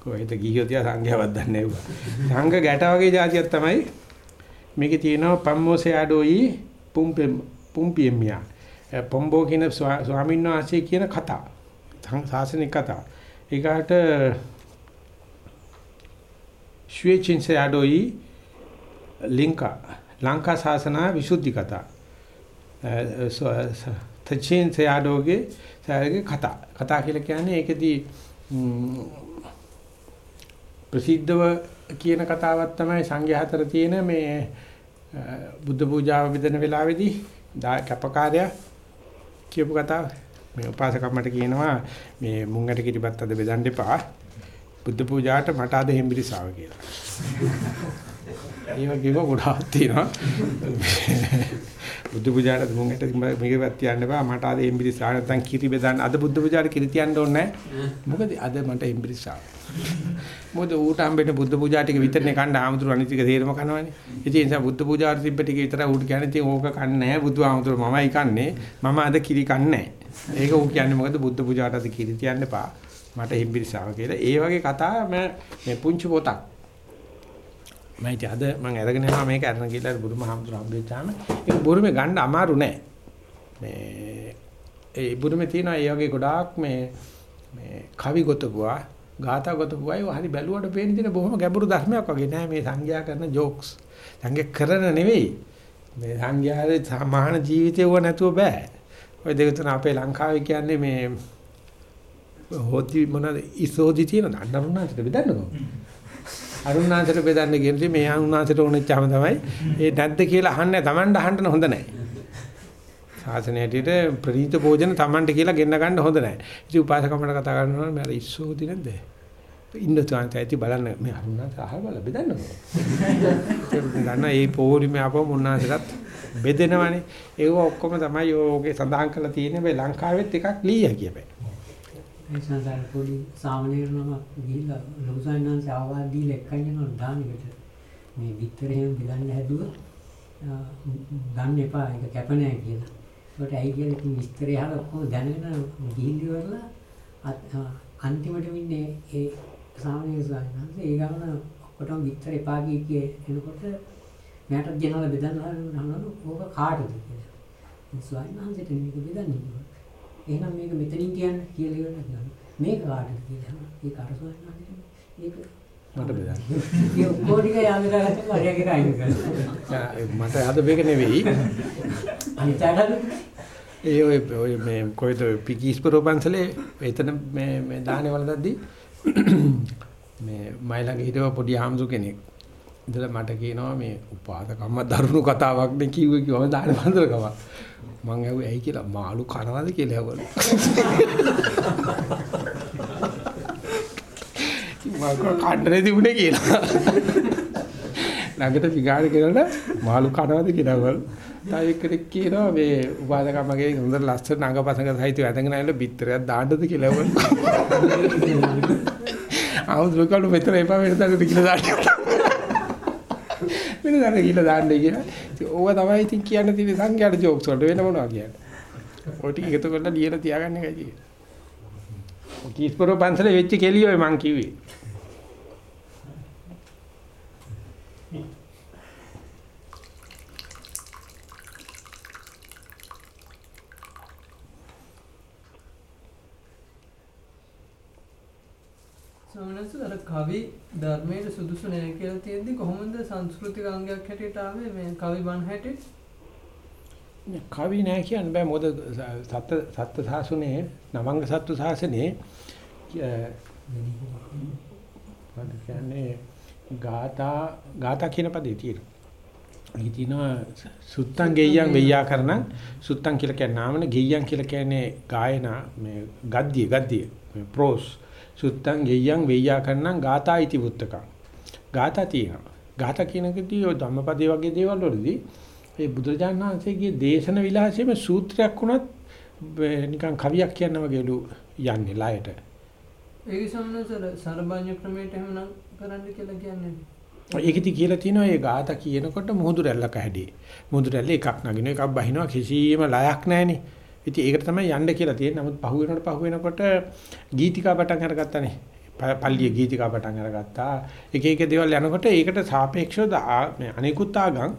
Speaker 1: කොහෙද ගිහියෝ තියා සංඝයාවක් දන්නේ නැහැ. සංඝ ගැට වගේ જાතියක් තමයි මේකේ තියෙනවා පම්මෝසේ ආඩෝයි පුම්පෙම් පුම්පියම්මියා. පොම්බෝ කියන ස්වාමීන් වහන්සේ කියන කතා. සාසනික කතා. ඊගාට ශ්වේචින්සේ ආඩෝයි ලිංකා ලංකා ශාසන විසුද්ධි කතා තචින්සේ ආඩෝගේ සාරගේ කතා කතා කියලා කියන්නේ ඒකෙදී ප්‍රසිද්ධව කියන කතාවක් තමයි සංඝයා අතර තියෙන මේ බුද්ධ පූජාව බෙදෙන වෙලාවේදී කැපකාරයා කියපු කතාව මේ උපාසකම්මට කියනවා මේ මුංගට කිරිබත් අද බෙදන්න එපා. බුද්ධ පූජාවට මට අද හෙම්බිරිසාව කියලා. ඒ වගේම ගොඩාක් තියෙනවා. බුද්ධ පූජාවට මුංගට මිගවත් තියන්න එපා. මට අද හෙම්බිරිසාව නැත්නම් කිරි බෙදන්න අද බුද්ධ පූජාවට කිරි තියන්න ඕනේ නැහැ. මොකද අද මට හෙම්බිරිසාව. මොකද ඌට හම්බෙන්න බුද්ධ පූජා ටික විතරනේ කන්න ආමතුරු අනිතික තේරම කනවනේ. ඉතින් ඒ නිසා බුද්ධ පූජාවට තිබ්බ ටික විතර ඌට කියන්නේ ඉතින් ඕක කන්නේ නැහැ බුදු ආමතුරු මමයි කන්නේ. මම අද කිරි කන්නේ නැහැ. ඒක ඌ කියන්නේ මොකද බුද්ධ පූජාවට අද කිරි තියන්න එපා. මට හිම්බිරිසාව කියලා. ඒ වගේ කතා මම මේ පුංචි පොතක්. මම ඉතින් අද මම අරගෙන යනවා මේක අරගෙන ගිහලා බුදුම හාමුදුර හම්බෙච්චාම ඒක බුරුමේ ගන්න අමාරු නෑ. මේ ඒ බුරුමේ තියෙන ඒ වගේ ගොඩාක් මේ මේ කවි ගොතපුවා ගාථා ගොතපුවා ඒ හරි බැලුවට පේන දින බොහොම ගැඹුරු ධර්මයක් වගේ නෑ මේ සංඝයා කරන ජෝක්ස්. සංඝයා කරන නෙවෙයි. මේ සංඝයාගේ සාමාන්‍ය ජීවිතේ වුණ නැතුව බෑ. ඔය දෙක තුන අපේ ලංකාවේ කියන්නේ මේ හොදි මොනවාද ඉසෝදි තියෙන අරුණාචලට බෙදන්නකෝ. අරුණාචලට බෙදන්න කියන්නේ මේ අරුණාචලට ඕනෙච්චාම තමයි ඒ නැද්ද කියලා අහන්නේ Tamanට අහන්න හොඳ නැහැ. සාසනය ඇටියට ප්‍රණීත භෝජන Tamanට කියලා ගෙන්න ගන්න හොඳ නැහැ. ඉතින් උපාසකමකට කතා කරනවා මම අර ඉසෝදි නැද්ද? ඉන්න තුන්ට ඇති බලන්න මේ අරුණාචල අහල බල බෙදන්නකෝ. දන්න ඒ පොලිමේ අපව මුන්නාසලත් බෙදෙනවනේ. ඒක ඔක්කොම තමයි ඔයගේ සඳහන් කරලා තියෙන්නේ මේ ලංකාවෙත් එකක් ලීය කියපේ.
Speaker 5: ඒ සංසාර පොඩි සාමනීරනම ගිහිල්ලා ලොකුසානන්ස ආවාද දීලා එක්කන් යනවා දානෙකට. මේ විතර එහෙම බෙදන්න හැදුවොත් ගන්න එපා ඒක කැප නැහැ කියලා. ඒකට ඇයි කියලා ඉතින් විස්තරය අහලා ඔක්කොම දැනගෙන ගිහිල්ලි වරලා අන්තිමට ඉන්නේ ඒ සාමනීර සානන්ස ඒ ගමන ඔක්කොටම විතර එපා කිය එනකොට මෑටත් ගෙනලා බෙදන්න හදනවලු ඕක කාටද කියලා. ස්වාමීන් වහන්සේට මේක බෙදන්නේ. එහෙනම් මේක මෙතනින් කියන්න කියලා ඉවරලා කියනවා. මේක කාටද කියලා. ඒක අර ස්වාමීන් වහන්සේට ඒක
Speaker 1: මට බෙදන්න.
Speaker 5: ටික යාමදාගත්ත මරියගේ රයින් කරනවා.
Speaker 1: මට අද මේක නෙවෙයි.
Speaker 5: අනිත්‍යටද
Speaker 1: ඒ ඔය ඔය මේ කොයිද පිකිස්පරෝ පන්සලේ එතන මේ මේ දාහනේ වල දැද්දි <clears throat> මේ මයිලඟ හිටව පොඩි ආම්සු කෙනෙක් ඉතල මට කියනවා මේ උපාදකම්ම දරුණු කතාවක් නේ කිව්වේ කිව්වම දාන බඳර කම. මං ඇහුවේ ඇයි කියලා මාළු කනවාද කියලා ඇහුවලු. <laughs> මම කණ්ඩනේ තිබුණේ කියලා. ළඟට පිගාර කියලා මාළු කනවාද කියලා ඇහුවලු. තව එක්කෙනෙක් කියනවා මේ උපාදකම්මගේ හොඳ ලස්සන නඟපසඟ සහිතව ඇඳගෙන ආවිල්ලා බිත්තරයක් දාන්නද කියලා ඇහුවලු. ආවුදු කළු මෙතන එපා වෙන තැනකට කියලා දාන්න. වෙන තැනකට කියලා දාන්නයි කියලා. ඉතින් ඕවා තමයි ඉතින් කියන්න තියෙන සංඛ්‍යාට ජෝක්ස් වලට වෙන මොනවා කියන්නේ. ඔය ටික එකතු කරලා ලියලා තියාගන්න එකයි තියෙන්නේ. ඔය කීස්පරෝ පන්සලේ වෙච්ච කෙලිය ඔය මං කිව්වේ.
Speaker 2: සමනස අර කවි ධර්මයේ සුදුසු නැහැ කියලා තියෙද්දි කොහොමද සංස්කෘතික අංගයක් හැටියට ආවේ මේ කවි බණ හැටියට?
Speaker 1: කවි නෑ කියන්න බෑ මොකද සත්ත්‍ය සත්ත්‍ය සාසනේ නවංග සත්තු සාසනේ මොකද කියන්නේ ගාථා ගාථා කියන පදේ තියෙනවා. ඒක තියෙනවා සුත්තං ගෙය්‍යං වෙయ్యා කරන සුත්තං කියලා කියන්නේ නාමන ගෙය්‍යං කියලා කියන්නේ ගායනා මේ ගද්දිය ගද්දිය ප්‍රෝස් සුත්තං ගෙය්‍යං වෙය්‍යා කරනං ගාථා इति පුත්තකං. ගාථා තියෙනවා. ගාථා කියනකදී ඔය ධම්මපදේ වගේ දේවල් වලදී ඒ බුදුරජාණන් වහන්සේගේ දේශන විලාසයේම සූත්‍රයක් වුණත් නිකන් කවියක් කියන වගේලු යන්නේ ලයට.
Speaker 2: ඒක සම්මතර සර්වඥ ක්‍රමයට එහෙමනම් කරන්න කියලා කියන්නේ.
Speaker 1: ඒකෙදි කියලා තියෙනවා මේ ગાත කියනකොට මුහුදු රැල්ලක හැදී. මුහුදු රැල්ල එකක් නගින එකක් බහිනවා කිසියම් ලයක් නැහෙනේ. ඉතින් ඒකට තමයි යන්න කියලා තියෙන්නේ. නමුත් පහු වෙනකොට පහු වෙනකොට ගීතිකා පටන් අරගත්තානේ. පල්ලිය ගීතිකා පටන් අරගත්තා. එක එක දේවල් යනකොට ඒකට සාපේක්ෂව අනිකුත් ආගම්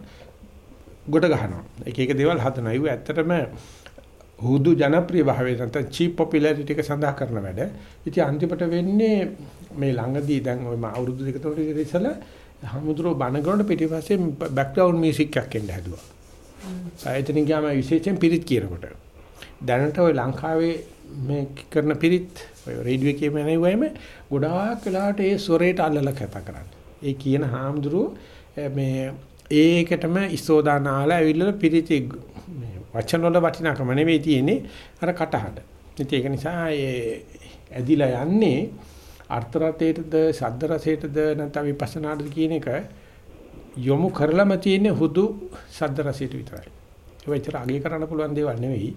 Speaker 1: ගොඩ ගහනවා. එක එක දේවල් හදනවා. ඒක ඇත්තටම හුදු ජනප්‍රිය භාවය නැත්නම් චීප් පොපියුලාරිටි එක සඳහා කරන වැඩ. ඉතින් අන්තිමට වෙන්නේ මේ ළඟදී දැන් ඔය අවුරුදු දෙක තුනක ඉස්සෙල්ලා හමුදුරෝ බණ කරනකොට පිටිපස්සේ බෑග්ග්‍රවුන්ඩ් මියුසික් එකක් එන්න හැදුවා. ආයතනින් ගියාම විශේෂයෙන් පිරිත් කියනකොට. දැනට ඔය ලංකාවේ මේ කරන පිරිත් ඔය රේඩියෝ එකේ මනෙවයිම ගොඩාක් වෙලාවට ඒ ස්වරයට අල්ලලා කතා කරන්නේ. ඒ කියන හාමුදුරුවෝ මේ ඒකටම ඉස්සෝදානාලා ඇවිල්ලා පිරිති මේ වචන වල වටිනාකම නෙවෙයි තියෙන්නේ අර කටහඬ. ඉතින් ඒක නිසා ඒ ඇදිලා යන්නේ අර්ථ රතේටද ශබ්ද රසයටද නැත්නම් විපස්සනාටද කියන එක යොමු කරලම තියෙන්නේ හුදු ශබ්ද රසයට විතරයි. ඒ වෙච්චර අගය කරන්න පුළුවන් දේවල් නෙවෙයි.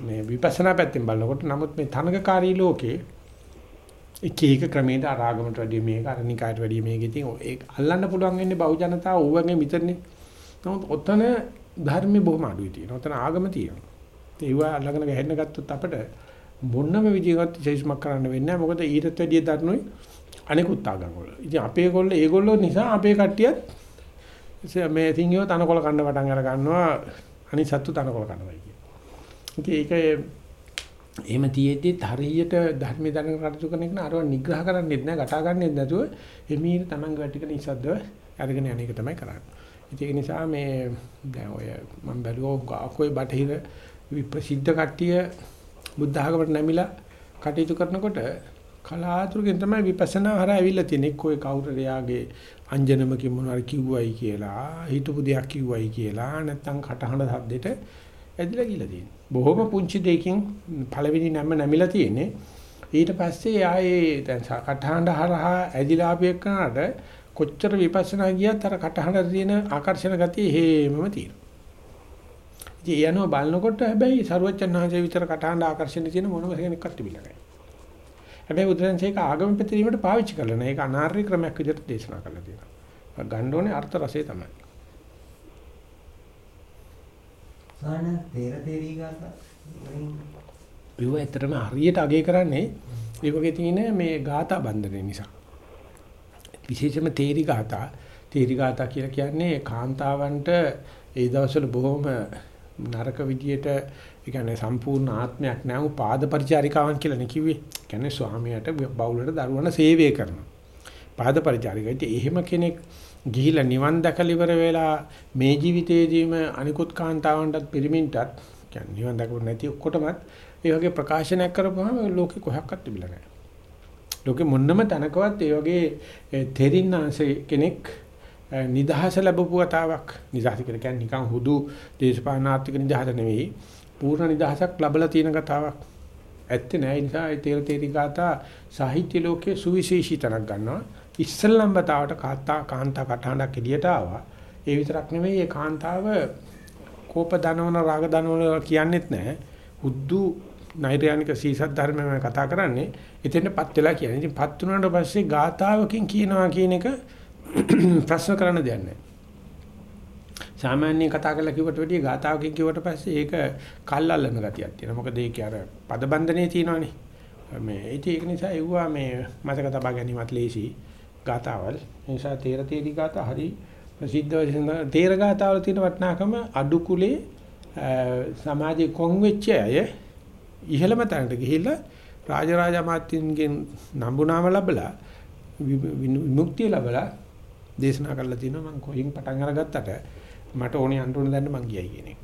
Speaker 1: මේ විපස්සනා පැත්තෙන් බලනකොට නමුත් මේ තනකකාරී ලෝකේ එක එක ක්‍රමයකට ආරාගමට වැඩිය මේක අරනිකායට වැඩිය මේක ඉතින් ඒක අල්ලන්න පුළුවන් වෙන්නේ බහු ජනතාව ඌවගේ විතරනේ. නමුත් ඔතන ධර්මෙ බොහොම අඩුයි තියෙනවා. ඔතන ආගම තියෙනවා. ඒව අල්ලගෙන ගහන්න ගත්තොත් අපිට මොන්නම විදිහකට විශේෂමක් කරන්න වෙන්නේ නැහැ. මොකද ඊටත් වැඩිය දරුණුයි අනිකුත් ආගම් වල. ඉතින් අපේ ගොල්ල ඒගොල්ලෝ නිසා අපේ කට්ටියත් මේ සිංහයෝ තනකොළ කන්න පටන් අර ගන්නවා. අනිත් සත්තු තනකොළ කනවා කියන. ඉතින් ඒක එහෙම තියෙද්දිත් හරියට ධර්මයේ දැනගෙන කටයුතු කරන එක නරව නිග්‍රහ කරන්නේත් නැහැ, ගටා ගන්නෙත් නැතුව එමීර තමන්ගේ වැටික නිසද්දව අරගෙන යන එක තමයි කරන්නේ. ඒක නිසා මේ දැන් ඔය මම බැලුවා අකෝයි බටහිර ප්‍රසිද්ධ කට්ටිය බුද්ධ ආගමට නැමිලා කටයුතු කරනකොට කලාතුරකින් තමයි විපස්සනා හරහා ඇවිල්ලා තියෙන්නේ. එක්කෝ ඒ කවුරුරයාගේ අංජනමකින් මොනවාරි කිව්වයි කියලා, හිතපු දෙයක් කිව්වයි කියලා, නැත්නම් කටහඬ සද්දෙට ඇදිලා ගිහලා තියෙනවා. බොහොම පුංචි දෙයකින් පළවෙනි නැම්ම නැමිලා තියෙන්නේ. ඊට පස්සේ ආයේ දැන් කටහඬ හරහා ඇදිලා ආපු එකනට කොච්චර විපස්සනා ගියත් අර කටහඬ තියෙන ආකර්ෂණ ගතිය හේමම තියෙනවා. ඉතින් යනවා බලනකොට හැබැයි සරුවචනාංශයේ විතර කටහඬ ආකර්ෂණ තියෙන මොනම කෙනෙක්වත් තිබිලා නැහැ. හැබැයි උදැන්සේක ආගම පැතිරීමට පාවිච්චි කරලා නැහැ. ඒක අනාර්ය ක්‍රමයක් විදිහට දේශනා කරලා තියෙනවා. ගන්න ඕනේ අර්ථ රසය තමයි.
Speaker 3: ස්වාමීන් තේර තේරී ගාථා
Speaker 1: ඒව ඇත්තටම හරියට අගය කරන්නේ ඒ වගේ තියෙන මේ ගාථා බන්ධනය නිසා. විශේෂයෙන්ම තේරි ගාථා තේරි ගාථා කියලා කියන්නේ කාන්තාවන්ට ඒ දවස්වල බොහොම නරක විදියට ඒ කියන්නේ සම්පූර්ණ ආත්මයක් නැවු පාද පරිචාරිකාවන් කියලා නේ කිව්වේ. කියන්නේ ස්වාමියාට බවුලට දරුවන සේවය කරනවා. පාද පරිචාරිකා. ඉතින් එහෙම කෙනෙක් ගිහිලා නිවන් දැකලා ඉවර වෙලා මේ ජීවිතයේදීම අනිකුත් කාන්තාවන්ටත් පිරිමින්ටත් කියන්නේ නිවන් දැකපො නැති ඔක්කොටමත් ඒ වගේ ප්‍රකාශනයක් කරපුවාම ලෝකෙ කොහක්වත් තිබිලා නැහැ. ලෝකෙ මොන්නම තැනකවත් ඒ වගේ තෙරින්නාංශ කෙනෙක් නිදහස ලැබපු වතාවක් නිදහස කියලා කියන්නේ නිකන් හුදු දේශපාලන ආර්ථික නිදහස නෙවෙයි පූර්ණ නිදහසක් ලැබලා තියෙන කතාවක්. ඇත්තේ නෑ ඒ නිසා ඒ තේර තේරි ගාථා සාහිත්‍ය ලෝකයේ සුවිශේෂී තනක් ගන්නවා. ඉස්සල්ලාම් බතාවට කාන්තා කාන්තා කටහඬක් එළියට ආවා. ඒ විතරක් නෙවෙයි ඒ කාන්තාව කෝප දනවන රාග දනවන කියන්නෙත් නෑ. හුද්දු නෛර්යානික සීසත් ධර්මයෙන් කතා කරන්නේ එතෙන්ටපත් වෙලා කියන්නේ. ඉතින් පත් වුණාට පස්සේ ගාතාවකින් කියනවා කියන එක <clears throat> ප්‍රශ්න කරන්න දෙයක් නැහැ. සාමාන්‍යයෙන් කතා කරලා කිව්වට වැඩිය ගාතාවකින් කිව්වට පස්සේ ඒක කල්ල්ලන ගතියක් තියෙනවා. මොකද ඒකේ අර පදබන්ධනේ තියෙනවනේ. මේ ඉතින් ඒක නිසා එව්වා මේ මතක තබා ගැනීමත් ලේසි ගාතාවල්. ඒ නිසා තේර තේරි ගාතා හරි ප්‍රසිද්ධ වශයෙන් තේර ගාතාවල තියෙන වටිනාකම අඩු කුලේ සමාජයේ කොන් වෙච්ච අය ඉහළම තැනට ගිහිල්ලා රාජරාජ අමාත්‍යන්ගෙන් නම්බුනාම ලැබලා විමුක්තිය ලැබලා දේශනා කරලා තිනවා මම කොයින් පටන් අරගත්තට මට ඕනේ යන්න ඕන දැන්න මං ගියයි කියන එක.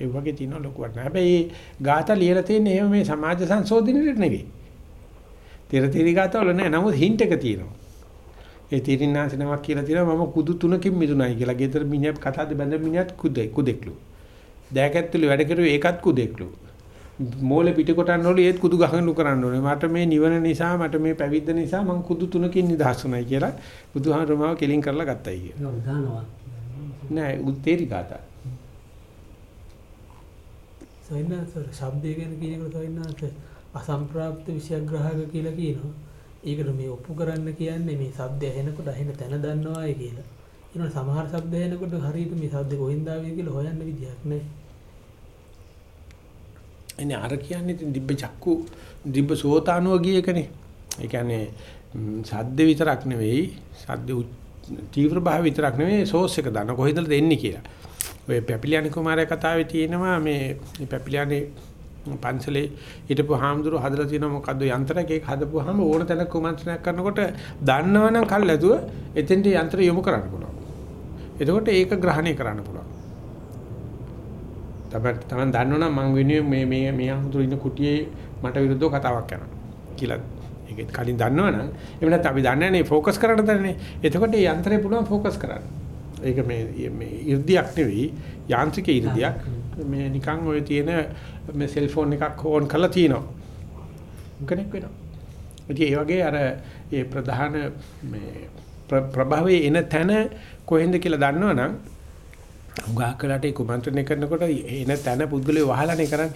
Speaker 1: ඒ වගේ තියෙන ලොකු වටිනා. හැබැයි මේ ગાථා ලියලා තියෙන්නේ එහෙම මේ සමාජ සංශෝධනෙට නෙවෙයි. තෙර තෙරි ગાථා වල නෑ. නමුත් හින්ට් එක තියෙනවා. ඒ තීරින්නාසි නමක් කියලා තියෙනවා මම කුදු තුනකින් මිදුණයි කියලා. ගෙදර මිනිහා කතාද බඳ මිනිහත් කුදේ කුදෙක්ලු. දෑකැත්තලු වැඩ කරුවේ ඒකත් කුදෙක්ලු. මෝලේ පිට කොටන්න ඕනේ ඒත් කුදු ගහනු කරන්න ඕනේ. මට මේ නිවන නිසා මට මේ පැවිද්ද නිසා මං කුදු තුනකින් නිදහස් වුණයි කියලා බුදුහාමරමාව කෙලින් කරලා ගත්තයි කියලා. නෑ උත්තේරි ગાතා.
Speaker 7: සවින්නාසර ශබ්දය ගැන කියනකොට සවින්නාස අසම්ප්‍රාප්ත විෂයග්‍රහක කියලා කියනවා. ඒකට මේ ඔප්පු කරන්න කියන්නේ මේ ශබ්දය ඇහෙනකොට ඇහෙන තැන දන්නවායි කියලා. ඊළඟ සමහර ශබ්ද ඇහෙනකොට හරියට මේ ශබ්ද කොහෙන්ද ආවේ කියලා හොයන්න විදිහක් නැහැ.
Speaker 1: එනේ අර කියන්නේ ඉතින් දිබ්බ චක්කු දිබ්බ සෝතානුව ගිය එකනේ. ඒ කියන්නේ සද්ද විතරක් නෙවෙයි සද්ද තීව්‍ර භාව විතරක් නෙවෙයි සෝස් එක දාන කොහෙන්ද දෙන්නේ කියලා. ඔය පැපිලියානි කුමාරයා කතාවේ තියෙනවා මේ මේ පැපිලියානි පන්සලේ හිටපු හාමුදුරුවෝ හදලා තියෙන මොකද්ද යන්ත්‍රයක් ඒක හදපුවාම ඕන තැනක කුමන්ත්‍රණයක් කරනකොට දන්නවනම් කල් ඇතුව එතෙන්ට යන්ත්‍රය යොමු කරන්න පුළුවන්. එතකොට ඒක ග්‍රහණය කරන්න පුළුවන්. තමයි තමන් දන්නවනම් මං වෙනුවෙන් මේ මේ මේ හාමුදුරුවෝ ඉන්න කුටියේ මට විරුද්ධව කතාවක් කරනවා කියලා ඒක කලින් දන්නවනම් එහෙම නැත්නම් අපි දන්නේ නැහැ ફોકસ කරන්න දන්නේ. එතකොට මේ යන්ත්‍රය පුළුවන් ફોકસ කරන්න. ඒක මේ මේ 이르දියක් නෙවෙයි යාන්ත්‍රික 이르දියක්. මේ නිකන් ඔය තියෙන මේ සෙල්ෆෝන් එකක් ඕන් කරලා තිනවා. කනෙක් වෙනවා. ඉතින් ඒ වගේ අර ඒ ප්‍රධාන මේ ප්‍රභවයේ එන තැන කොහෙන්ද කියලා දන්නවනම් උගාකලට ඒ කුමන්ත්‍රණය කරනකොට එන තැන පුද්ගලයා වහලානේ කරන්නේ.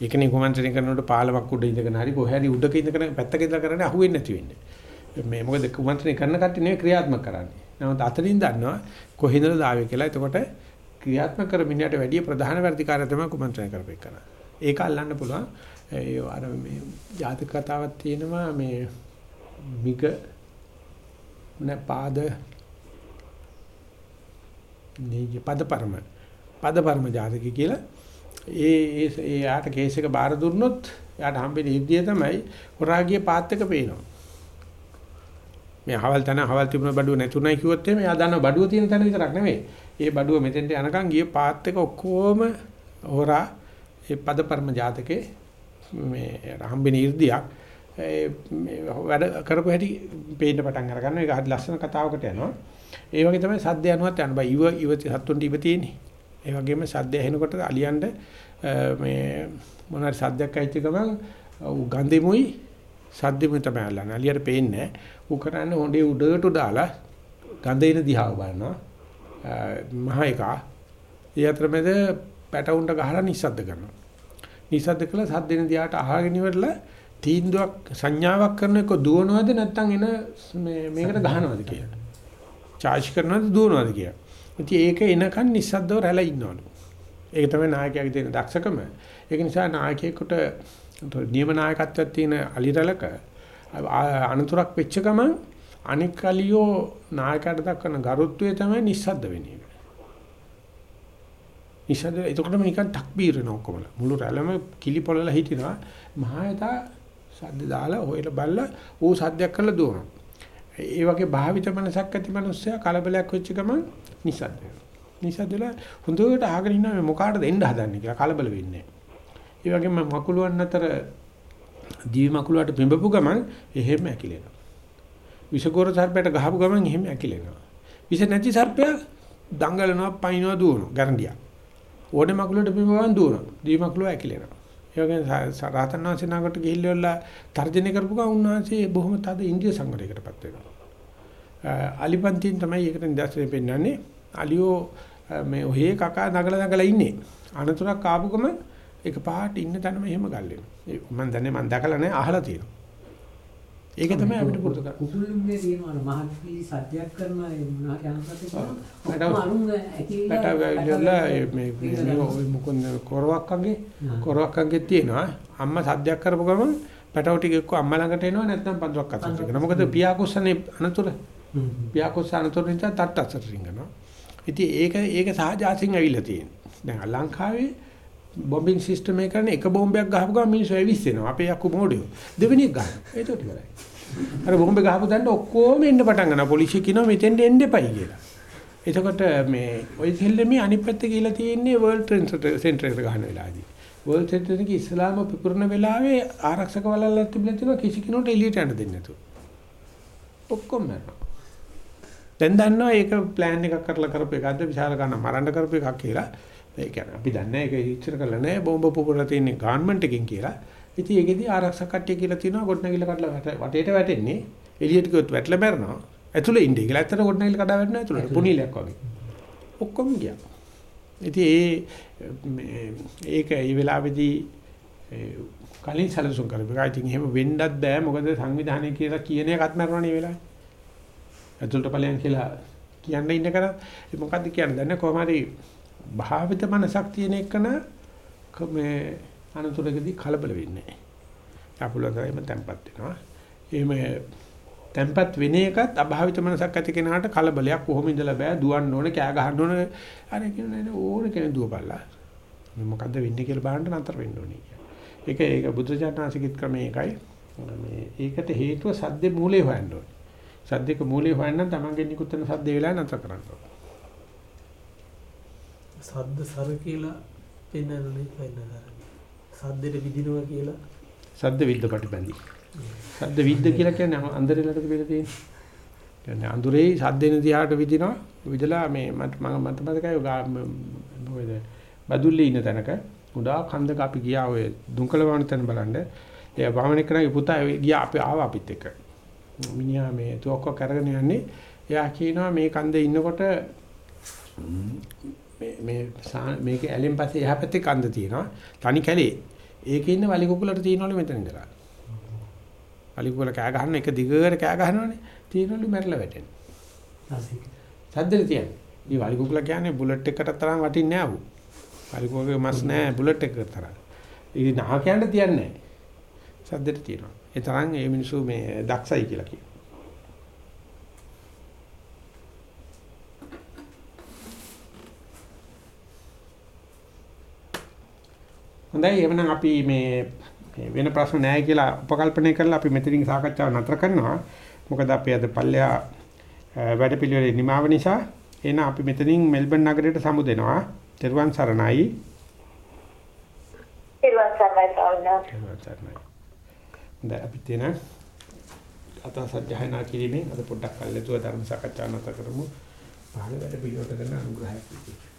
Speaker 1: ඒකනේ කුමන්ත්‍රණය කරනකොට පාලමක් උඩ ඉඳගෙන හරි කොහේ හරි උඩක ඉඳගෙන පැත්තක ඉඳලා කරන්නේ අහුවෙන්නේ නැති වෙන්නේ. මේ මොකද කුමන්ත්‍රණය කරන කට්ටිය නෙවෙයි ක්‍රියාත්මක කරන්නේ. නමුත් අතරින් දන්නවා කොහෙන්ද දාවේ කියලා. එතකොට ක්‍රියාත්මක කර මිනිහට වැඩි ප්‍රධාන වැඩිකාරය තමයි කුමන්ත්‍රණය කරපේ කරන. ඒක අල්ලන්න පුළුවන්. ඒ අර මේ ජාතක කතාවක් තියෙනවා මේ මිග නැපාද නේ පදපරම පදපරම ජාතකය කියලා ඒ ඒ ඒ යාට කේස් එක බාර දුන්නොත් යාට හම්බෙන ඉර්ධිය තමයි හොරාගිය පාත් එක පේනවා. මේ හවල් තන හවල් තිබුණ බඩුව නැතුණයි කිව්වොත් එimhe එයා දන්න බඩුව තියෙන තැන විතරක් නෙමෙයි. ඒ බඩුව මෙතෙන්ට යනකම් ගිය පාත් එක ඔක්කොම හොරා ඒ පදපර්ම ජාතකේ මේ හම්බෙන ඉර්ධියක් ඒ වැඩ කරපු හැටි පේන්න පටන් අර ගන්නවා. ඒක හරි ලස්සන කතාවකට යනවා. ඒ වගේ තමයි සද්ද යනුවත් යන බයි ඉව ඉව සත්තුන්ට ඉව තියෙන්නේ. ඒ වගේම සද්ද ඇහෙනකොට අලියන්ඩ මේ මොනාරි සද්දයක් ඇවිත් ගමන් ගන්ධෙමුයි සද්දෙමුයි තමයි අල්ලන්නේ. අලියට පේන්නේ ඌ කරන්නේ හොඬේ උඩට දාලා ගඳ එන දිහාව බලනවා. මහ එක. ඒ අතරමැද පැටවුන්ට ගහලා නිස්සද්ද කරනවා. නිස්සද්ද කළා සද්දෙන දිහාට අහගෙන ඉවරලා තීන්දුවක් සංඥාවක් කරන එක දුවනවද නැත්නම් එන මේ මේකට ගහනවද කියලා. චාර්ජ් කරනවද දුවනවද කියලා. ඉතින් ඒක එනකන් නිස්සද්දව රැළ ඉන්නවලු. ඒක තමයි නායකයාගේ තියෙන දක්ෂකම. ඒක නිසා නායකයෙකුට නියම නායකත්වයක් තියෙන අලිරලක අනතුරක් වෙච්ච ගමන් අනික් කලියෝ නායකයට දක්වන ගරුත්වය තමයි නිස්සද්ද වෙන එක. නිස්සද්ද එතකොටම නිකන් තක්බීර වෙන ඔක්කොම. මුළු රැළම කිලි පොළලා හිටිනවා. මහයතා සද්ද දාලා හොයලා බලලා ඌ සද්දයක් කරලා දුවනවා. ඒ වගේ භාවිත මනසක් ඇති මිනිස්සයා කලබලයක් වෙච්ච ගමන් නිසද්ද වෙනවා. නිසද්දලා හොඳට අහගෙන ඉන්නවා මේ මොකාටද එන්න හදන්නේ කියලා කලබල වෙන්නේ නැහැ. ඒ වගේම මකුලුවන් අතර දිවි මකුලුවට පිඹපු ගමන් එහෙම ඇකිලෙනවා. විෂගෝර සර්පයට ගහපු ගමන් එහෙම ඇකිලෙනවා. විස නැති සර්පයා දඟලනවා පයින්නවා දුවනවා ගැරන්ඩියා. ඕනේ මකුලට බිමවන් දුවනවා. දී මකුලව ඇකිලෙනවා. ඒ වගේ රහතන් වහන්සේ නගරට ගිහිල්ලා තර්ජනය කරපු ගමන් උන්වහන්සේ බොහොම තද ඉන්දිය සංවරයකටපත් වෙනවා. අලිපන්තින් තමයි ඒකට නිදර්ශනය පෙන්වන්නේ. අලියෝ මේ ඔහේ කකා නගලා නගලා ඉන්නේ. අනතුරක් ආපු ගමන් එක පාට ඉන්න තැනම එහෙම ගල් වෙනවා. මම දන්නේ මම දැකලා නැහැ අහලා තියෙනවා. ඒක තමයි අපිට පුරුදු කරන්නේ.
Speaker 5: කුකුළුන්ගේ තියෙනවා මහත්පිලි සත්‍යයක් කරනවා ඒ මොනවා යනකට
Speaker 1: පැටව-
Speaker 5: අරුංග ඇකිලිලා
Speaker 1: පැටවැල්ලලා මේ මේ මොකද කොරවක්කගේ කොරවක්කගේ තියෙනවා. අම්මා සද්දයක් කරපු ගමන් පැටව ටික එක්ක අම්මා ළඟට එනවා නැත්නම් පඳුරක් අතට රිංගනවා මොකද පියාකුස්සනේ අනතුර. පියාකුස්ස අනතුර නිසා තට්ට අතට රිංගනවා. ඉතින් ඒක ඒක සහජාසින් ඇවිල්ලා තියෙනවා. දැන් ලංකාවේ බොම්බින් සිස්ටම් එක කරන එක බෝම්බයක් ගහපු ගමන් මිනිස්සු ඇවිස්සෙනවා අපේ යක්කු මොඩියෝ දෙවෙනි එක ගන්න ඒක ටිකයි අර බෝම්බේ ගහපු තැනට ඔක්කොම එන්න පටන් ගන්නවා පොලිසිය කියනවා මෙතෙන්ට එන්න එපයි කියලා එතකොට මේ ওই සෙල්ලමේ අනිත් පැත්තේ කියලා තියෙන්නේ වර්ල්ඩ් ට්‍රේඩ් සෙන්ටර් එකට ගහන වෙලාවදී. වර්ල්ඩ් සෙන්ටර් එකේ ඉස්ලාම පිපුරන වෙලාවේ ආරක්ෂක වලල්ලක් තිබිලා තියෙනවා කිසි කෙනෙකුට එළියට යන්න දෙන්නේ නැතුව. ඔක්කොම මරනවා. දැන් දන්නවා ඒක ප්ලෑන් එකක් කරලා කරපු එකක්ද විශාල ගන්න මරන්න කරපු එකක් කියලා. ඒ කියන්නේ අපි දන්නේ ඒක ඉච්චර කරලා නැහැ බෝම්බ පුපුරලා තියෙන්නේ ගවර්න්මන්ට් එකකින් කියලා. ඉතින් ඒකෙදි ආරක්ෂක කට්ටිය කියලා තියෙනවා ගොඩනැගිල්ල කඩලා වැට- වටේට වැටෙන්නේ එළියට ගියොත් වැටලා මැරෙනවා. ඇතුලේ ඉන්නේ කියලා. ඇත්තට ගොඩනැගිල්ල කඩා වැටෙනවා ඇතුලට. පුනිලයක් වගේ. ඔක්කොම ගියා. ඉතින් ඒ මේ ඒක ඒ වෙලාවේදී කලින් සැලසුම් කරපු එක. ඉතින් එහෙම වෙන්නත් බෑ. මොකද සංවිධානය කියලා කියන එකත් මරනවනේ මේ වෙලාවේ. ඇතුළට ඵලයන් කියලා කියන්න ඉන්න කරා. මොකද්ද කියන්නේ? දැන් කොහොම හරි භාවිත මනසක් තියෙන එකන මේ අනතුරකදී කලබල වෙන්නේ නැහැ. අපුලතරෙම තැම්පත් වෙනවා. එහෙම තැම්පත් වෙන එකත් අභාවිත මනසක් ඇති කෙනාට කලබලයක් කොහොම ඉඳලා බෑ දුවන්න ඕනේ කෑ ගහන්න ඕනේ අර කියන්නේ ඕන කෙනෙක් දුවපල්ලා මේ මොකද්ද වෙන්නේ කියලා බලන්න නතර වෙන්න ඕනේ කියලා. ඒක ඒක බුදුචානන්සිකිත ක්‍රමයේ එකයි මේ ඒකට හේතුව සද්දේ මූලයේ හොයන්න ඕනේ. සද්දේක මූලයේ හොයන්න තමන්ගේ නිකුත් වෙන සද්දේ වෙලා නතර කරන්න ඕනේ.
Speaker 7: සද්ද සර කියලා පෙන්වන්නේ පෙන්නන සද්දෙට විදිනවා කියලා
Speaker 1: සද්ද විද්ද ප්‍රතිබන්දි. සද්ද විද්ද කියලා කියන්නේ අන්දරේලට කියලා තියෙන්නේ. කියන්නේ අඳුරේ සද්දෙන දිහාට විදිනවා. විදලා මේ මට මම මට මතකයි ඔය ගා- ම- මොකද බදුල්ලේ ඉන්න තැනක උඩා කන්දක අපි ගියා ඔය දුම්කල වවන තැන බලන්න. ඒ වවණ කරා පුතා ගියා අපි ආවා අපිත් එක්ක. මිනිහා මේ තුවක්ක කරගෙන යන්නේ. එයා කියනවා මේ කන්දේ ඉන්නකොට මේ මේ මේක ඇලෙන් පස්සේ එහා පැත්තේ කන්ද තියෙනවා. තනි කැලේ. ඒකේ ඉන්න වලි කුකුලට තියනවලු මෙතන ඉඳලා. වලි කුකුල කෑ ගහන එක දිගට කෑ ගහනවනේ. තියනවලු මැරලා වැටෙන. සද්දෙට තියන්නේ. මේ වලි කුකුල කියන්නේ බුලට් එකකට තරම් වටින්නේ නෑ ඌ. වලි කුකුලගේ මස් නෑ බුලට් එකකට තරම්. ඉතින් නහ කියන්න තියන්නේ නෑ. සද්දෙට තියනවා. ඒ තරම් මේ මිනිස්සු මේ දක්ෂයි කියලා කියනවා. හොඳයි එහෙනම් අපි මේ වෙන ප්‍රශ්න නැහැ කියලා උපකල්පනය කරලා අපි මෙතනින් සාකච්ඡාව නතර කරනවා. මොකද අපි අද පල්ලෙහා වැඩපිළිවෙලේ නිමාව නිසා එහෙනම් අපි මෙතනින් මෙල්බන් නගරයට සමු දෙනවා. තෙරුවන් සරණයි.
Speaker 4: සිරුවන් සර්වයි සවුනා
Speaker 1: තෙරුවන් සරණයි. දැන් අපි තේන අත සත්‍යයනා කිරීමෙන් අද පොඩ්ඩක් කල්ලාතුව ධර්ම සාකච්ඡාව නතර කරමු. පහළ වැඩ පිළිවෙලට කරන අනුග්‍රහයක් විදිහට.